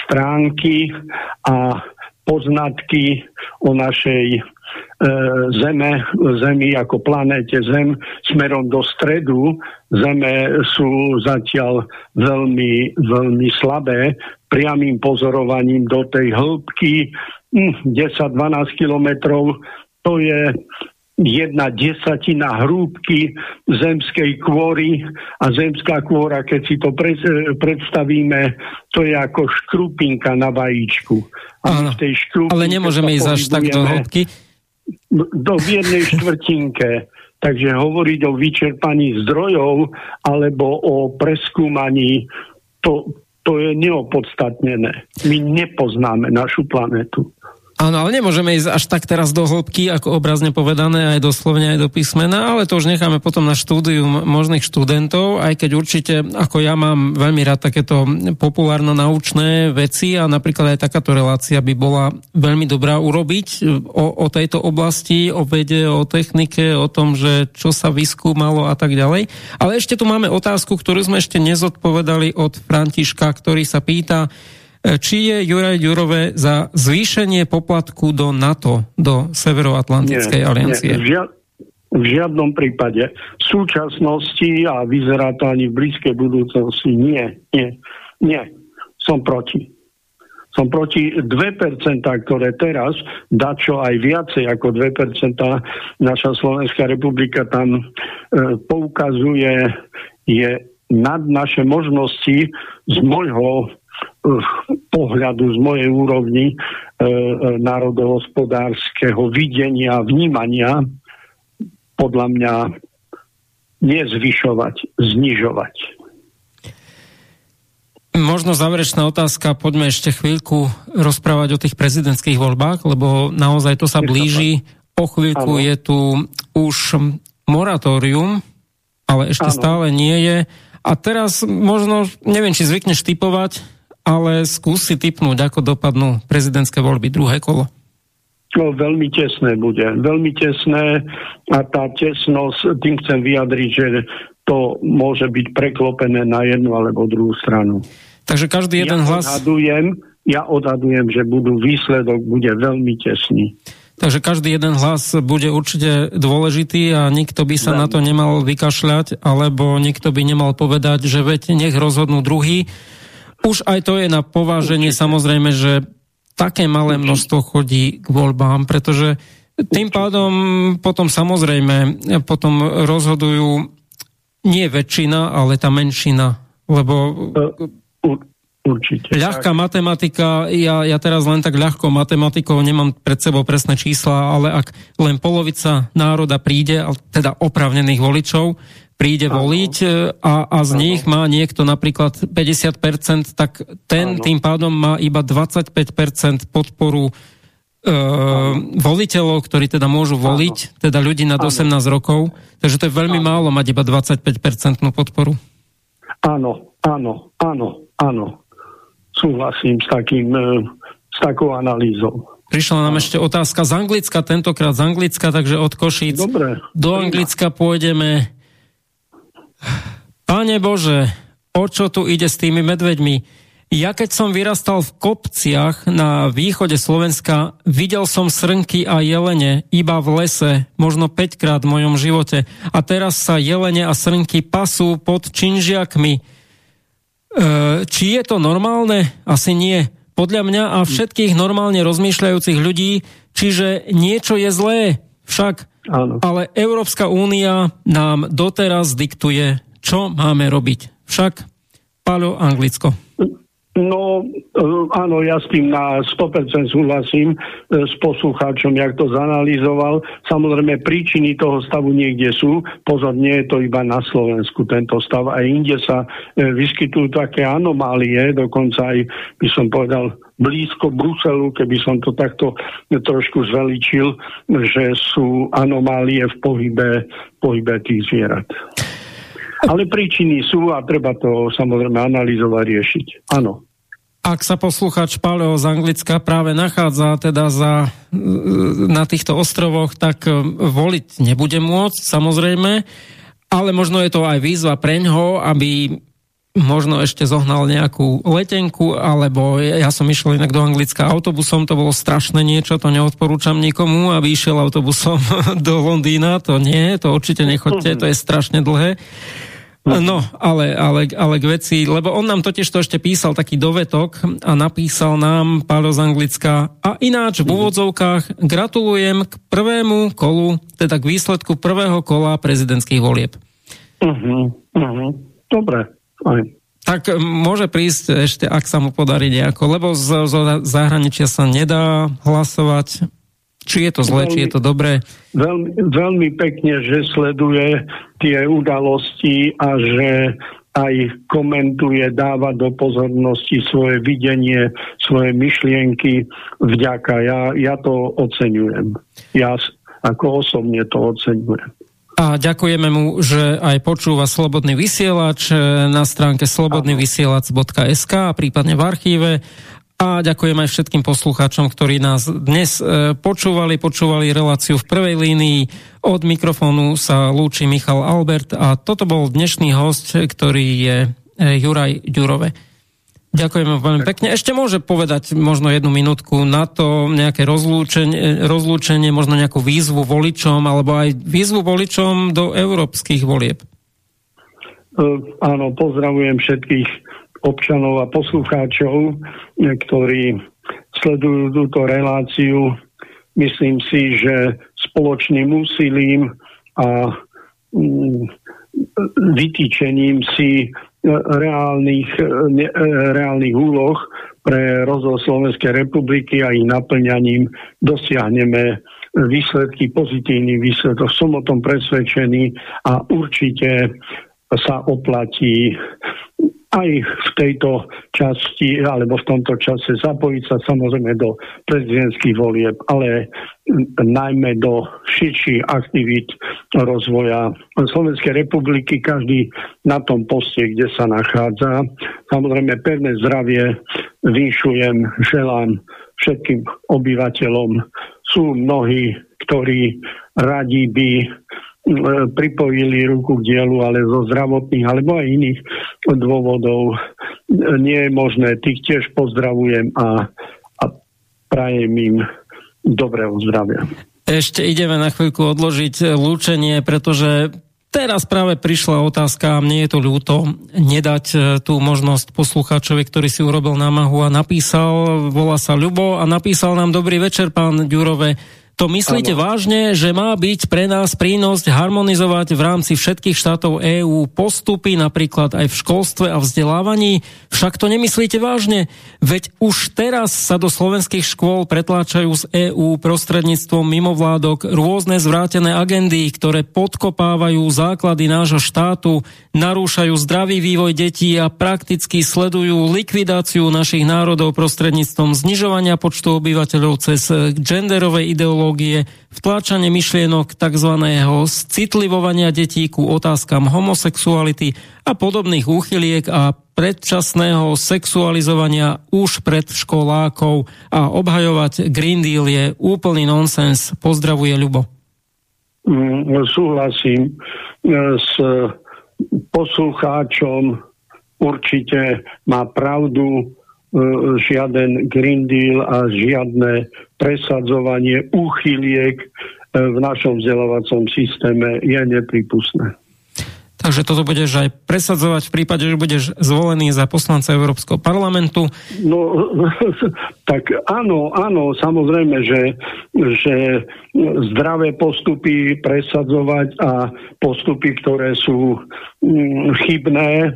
stránky a poznatky o našej Zeme, Zemi ako planéte Zem smerom do stredu Zeme sú zatiaľ veľmi, veľmi slabé priamým pozorovaním do tej hĺbky 10-12 hm, kilometrov. To je jedna desatina hrúbky zemskej kôry a zemská kôra, keď si to predstavíme, to je ako škrupinka na vajíčku. V tej ale nemôžeme ísť až tak do hĺbky do v jednej štvrtinke. Takže hovoriť o vyčerpaní zdrojov alebo o preskúmaní, to, to je neopodstatnené. My nepoznáme našu planetu. Áno, ale nemôžeme ísť až tak teraz do hĺbky, ako obrazne povedané, aj doslovne, aj do písmena, ale to už necháme potom na štúdium možných študentov, aj keď určite, ako ja mám veľmi rád takéto populárno-naučné veci a napríklad aj takáto relácia by bola veľmi dobrá urobiť o, o tejto oblasti, o vede, o technike, o tom, že čo sa vyskúmalo a tak ďalej. Ale ešte tu máme otázku, ktorú sme ešte nezodpovedali od Františka, ktorý sa pýta, či je Juraj Ďurové za zvýšenie poplatku do NATO, do Severoatlantickej nie, aliancie? Nie, žia- v žiadnom prípade. V súčasnosti a vyzerá to ani v blízkej budúcnosti nie, nie, nie. Som proti. Som proti 2%, ktoré teraz, čo aj viacej ako 2%, naša Slovenská republika tam e, poukazuje, je nad naše možnosti z môjho pohľadu z mojej úrovni e, národohospodárskeho videnia, vnímania podľa mňa nezvyšovať, znižovať. Možno záverečná otázka, poďme ešte chvíľku rozprávať o tých prezidentských voľbách, lebo naozaj to sa blíži. O chvíľku ano. je tu už moratórium, ale ešte ano. stále nie je. A teraz možno, neviem, či zvykneš typovať, ale skús si typnúť, ako dopadnú prezidentské voľby druhé kolo. No, veľmi tesné bude. Veľmi tesné a tá tesnosť, tým chcem vyjadriť, že to môže byť preklopené na jednu alebo druhú stranu. Takže každý jeden ja hlas... Odhadujem, ja odhadujem, že budú výsledok bude veľmi tesný. Takže každý jeden hlas bude určite dôležitý a nikto by sa Veľmi. na to nemal vykašľať, alebo nikto by nemal povedať, že veď nech rozhodnú druhý, už aj to je na pováženie Určite. samozrejme, že také malé množstvo chodí k voľbám, pretože tým pádom potom samozrejme potom rozhodujú nie väčšina, ale tá menšina, lebo Určite. Ľahká tak. matematika, ja, ja teraz len tak ľahkou matematikou nemám pred sebou presné čísla, ale ak len polovica národa príde, teda opravnených voličov, príde ano. voliť e, a, a z ano. nich má niekto napríklad 50%, tak ten ano. tým pádom má iba 25% podporu e, voliteľov, ktorí teda môžu voliť, ano. teda ľudí nad 18 ano. rokov. Takže to je veľmi ano. málo mať iba 25% podporu. Áno, áno, áno, áno. Súhlasím s, takým, e, s takou analýzou. Prišla nám ešte otázka z Anglicka, tentokrát z Anglicka, takže od Košíc Dobre. do Anglicka pôjdeme Pane Bože, o čo tu ide s tými medveďmi? Ja keď som vyrastal v kopciach na východe Slovenska, videl som srnky a jelene iba v lese, možno 5 krát v mojom živote. A teraz sa jelene a srnky pasú pod činžiakmi. E, či je to normálne? Asi nie. Podľa mňa a všetkých normálne rozmýšľajúcich ľudí, čiže niečo je zlé. Však Áno. Ale Európska únia nám doteraz diktuje, čo máme robiť. Však, Páľo, Anglicko. No, e, áno, ja s tým na 100% súhlasím e, s poslucháčom, jak to zanalýzoval. Samozrejme, príčiny toho stavu niekde sú. Pozor, nie je to iba na Slovensku tento stav. Aj inde sa e, vyskytujú také anomálie, dokonca aj, by som povedal, blízko Bruselu, keby som to takto trošku zveličil, že sú anomálie v pohybe, pohybe tých zvierat. Ale príčiny sú a treba to samozrejme analyzovať, riešiť. Áno. Ak sa posluchač Paleo z Anglicka práve nachádza teda za, na týchto ostrovoch, tak e, voliť nebude môcť, samozrejme, ale možno je to aj výzva pre ňoho, aby možno ešte zohnal nejakú letenku, alebo ja som išiel inak do Anglicka autobusom, to bolo strašné niečo, to neodporúčam nikomu, aby išiel autobusom do Londýna, to nie, to určite nechoďte, to je strašne dlhé. No, ale, ale, ale k veci, lebo on nám totiž to ešte písal taký dovetok a napísal nám Pálo z Anglicka a ináč v úvodzovkách gratulujem k prvému kolu, teda k výsledku prvého kola prezidentských volieb. Uh-huh, uh-huh. Dobre, aj. Tak môže prísť ešte, ak sa mu podarí nejako, lebo z, z zahraničia sa nedá hlasovať. Či je to zlé, veľmi, či je to dobré? Veľmi, veľmi pekne, že sleduje tie udalosti a že aj komentuje, dáva do pozornosti svoje videnie, svoje myšlienky. Vďaka. Ja, ja to oceňujem. Ja ako osobne to oceňujem. A ďakujeme mu, že aj počúva Slobodný vysielač na stránke slobodnyvysielac.sk a prípadne v archíve. A ďakujem aj všetkým poslucháčom, ktorí nás dnes e, počúvali, počúvali reláciu v prvej línii. Od mikrofónu sa lúči Michal Albert a toto bol dnešný host, ktorý je e, Juraj Ďurove. Ďakujem veľmi pekne. Ešte môže povedať možno jednu minútku na to nejaké rozlúčenie, rozlúčenie, možno nejakú výzvu voličom, alebo aj výzvu voličom do európskych volieb. Uh, áno, pozdravujem všetkých občanov a poslucháčov, ktorí sledujú túto reláciu. Myslím si, že spoločným úsilím a mm, vytýčením si reálnych, ne, reálnych úloh pre rozvoj Slovenskej republiky a ich naplňaním dosiahneme výsledky, pozitívny výsledok. Som o tom presvedčený a určite sa oplatí aj v tejto časti alebo v tomto čase zapojiť sa samozrejme do prezidentských volieb, ale najmä do širších aktivít rozvoja Slovenskej republiky, každý na tom poste, kde sa nachádza. Samozrejme pevné zdravie vyšujem, želám všetkým obyvateľom. Sú mnohí, ktorí radi by pripojili ruku k dielu, ale zo zdravotných alebo aj iných dôvodov nie je možné. Tých tiež pozdravujem a, a prajem im dobrého zdravia. Ešte ideme na chvíľku odložiť lúčenie, pretože teraz práve prišla otázka a mne je to ľúto nedať e, tú možnosť poslucháčovi, ktorý si urobil námahu a napísal, volá sa Ľubo a napísal nám dobrý večer, pán Ďurove to myslíte ano. vážne, že má byť pre nás prínos harmonizovať v rámci všetkých štátov EÚ postupy, napríklad aj v školstve a vzdelávaní? Však to nemyslíte vážne? Veď už teraz sa do slovenských škôl pretláčajú z EÚ prostredníctvom mimovládok rôzne zvrátené agendy, ktoré podkopávajú základy nášho štátu, narúšajú zdravý vývoj detí a prakticky sledujú likvidáciu našich národov prostredníctvom znižovania počtu obyvateľov cez genderové ideológie ideológie, vtláčanie myšlienok tzv. citlivovania detí ku otázkam homosexuality a podobných úchyliek a predčasného sexualizovania už pred školákov a obhajovať Green Deal je úplný nonsens. Pozdravuje Ľubo. Mm, súhlasím e, s poslucháčom. Určite má pravdu žiaden Green Deal a žiadne presadzovanie úchyliek e, v našom vzdelávacom systéme je nepripustné. Takže toto budeš aj presadzovať v prípade, že budeš zvolený za poslanca Európskeho parlamentu? No, tak áno, áno, samozrejme, že, že zdravé postupy presadzovať a postupy, ktoré sú mm, chybné, e,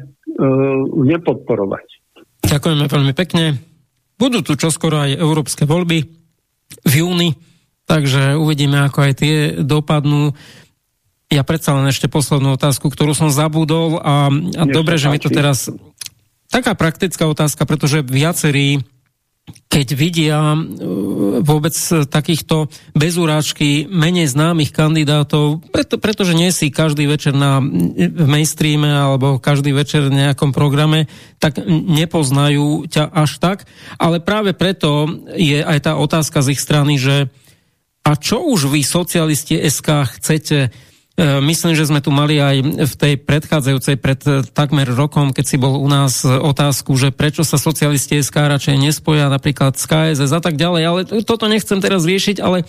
nepodporovať. Ďakujeme veľmi pekne. Budú tu čoskoro aj európske voľby v júni, takže uvidíme, ako aj tie dopadnú. Ja predsa len ešte poslednú otázku, ktorú som zabudol a, a dobre, že mi to teraz... Taká praktická otázka, pretože viacerí keď vidia e, vôbec takýchto bezúráčky menej známych kandidátov, preto, pretože nie si každý večer na, v mainstreame alebo každý večer v nejakom programe, tak nepoznajú ťa až tak. Ale práve preto je aj tá otázka z ich strany, že a čo už vy, socialisti SK, chcete myslím, že sme tu mali aj v tej predchádzajúcej pred takmer rokom, keď si bol u nás otázku, že prečo sa socialisti SK radšej nespoja napríklad z KSS a tak ďalej, ale toto nechcem teraz riešiť, ale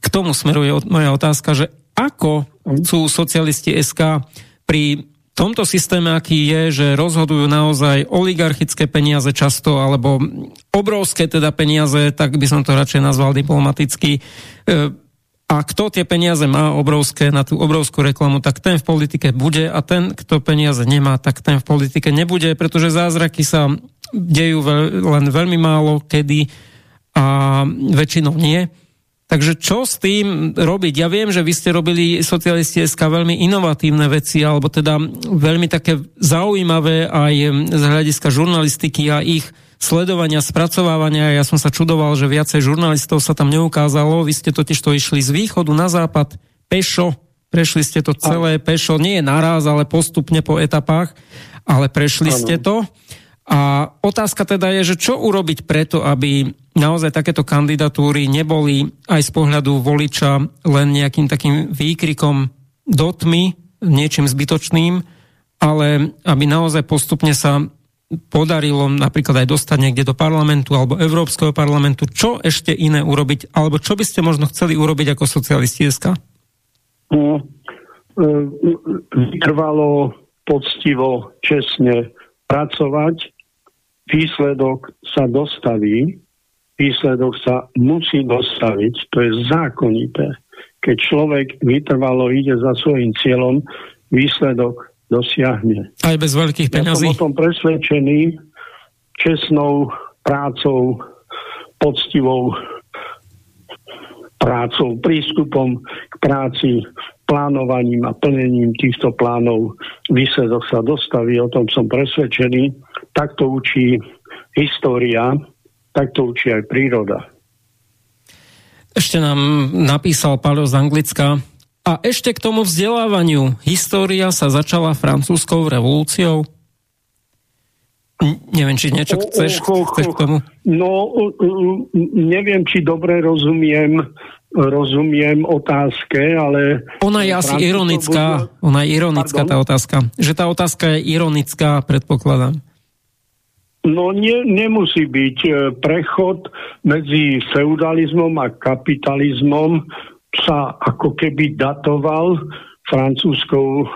k tomu smeruje moja otázka, že ako sú socialisti SK pri tomto systéme, aký je, že rozhodujú naozaj oligarchické peniaze často, alebo obrovské teda peniaze, tak by som to radšej nazval diplomaticky. A kto tie peniaze má obrovské na tú obrovskú reklamu, tak ten v politike bude a ten, kto peniaze nemá, tak ten v politike nebude, pretože zázraky sa dejú len veľmi málo kedy a väčšinou nie. Takže čo s tým robiť? Ja viem, že vy ste robili socialisti SK veľmi inovatívne veci, alebo teda veľmi také zaujímavé aj z hľadiska žurnalistiky a ich sledovania, spracovávania. Ja som sa čudoval, že viacej žurnalistov sa tam neukázalo. Vy ste totiž to išli z východu na západ pešo, prešli ste to celé pešo, nie naraz, ale postupne po etapách, ale prešli ano. ste to. A otázka teda je, že čo urobiť preto, aby naozaj takéto kandidatúry neboli aj z pohľadu voliča len nejakým takým výkrikom do tmy, niečím zbytočným, ale aby naozaj postupne sa podarilo napríklad aj dostať niekde do parlamentu alebo Európskeho parlamentu, čo ešte iné urobiť, alebo čo by ste možno chceli urobiť ako socialisti SK? No, e, trvalo poctivo, čestne pracovať, výsledok sa dostaví, výsledok sa musí dostaviť, to je zákonité. Keď človek vytrvalo ide za svojim cieľom, výsledok dosiahne. Aj bez veľkých peňazí? Ja som o tom presvedčený čestnou prácou, poctivou prácou, prístupom k práci, plánovaním a plnením týchto plánov výsledok sa dostaví, o tom som presvedčený. Takto učí história, takto učí aj príroda. Ešte nám napísal Paľo z Anglicka. A ešte k tomu vzdelávaniu. História sa začala francúzskou revolúciou? Neviem, či niečo chceš, chceš k tomu? No, neviem, či dobre rozumiem rozumiem otázke, ale... Ona je asi ironická, bude... ona je ironická Pardon? tá otázka. Že tá otázka je ironická, predpokladám. No nie, nemusí byť. E, prechod medzi feudalizmom a kapitalizmom sa ako keby datoval francúzskou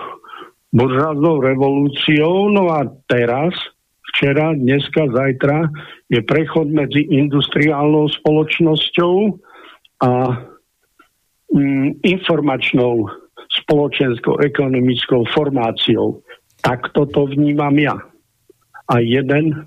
buržáznou revolúciou, no a teraz, včera, dneska, zajtra je prechod medzi industriálnou spoločnosťou a mm, informačnou spoločenskou ekonomickou formáciou. Tak toto vnímam ja. A jeden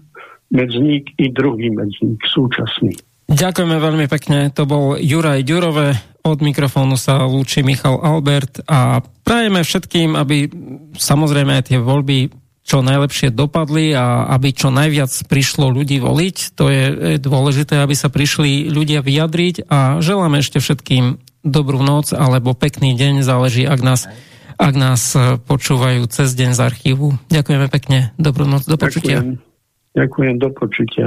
medzník i druhý medzník súčasný. Ďakujeme veľmi pekne. To bol Juraj Ďurové. Od mikrofónu sa lúči Michal Albert a prajeme všetkým, aby samozrejme tie voľby čo najlepšie dopadli a aby čo najviac prišlo ľudí voliť. To je dôležité, aby sa prišli ľudia vyjadriť a želám ešte všetkým dobrú noc alebo pekný deň, záleží, ak nás, ak nás počúvajú cez deň z archívu. Ďakujeme pekne, dobrú noc, do počutia. Ďakujem, Ďakujem do počutia.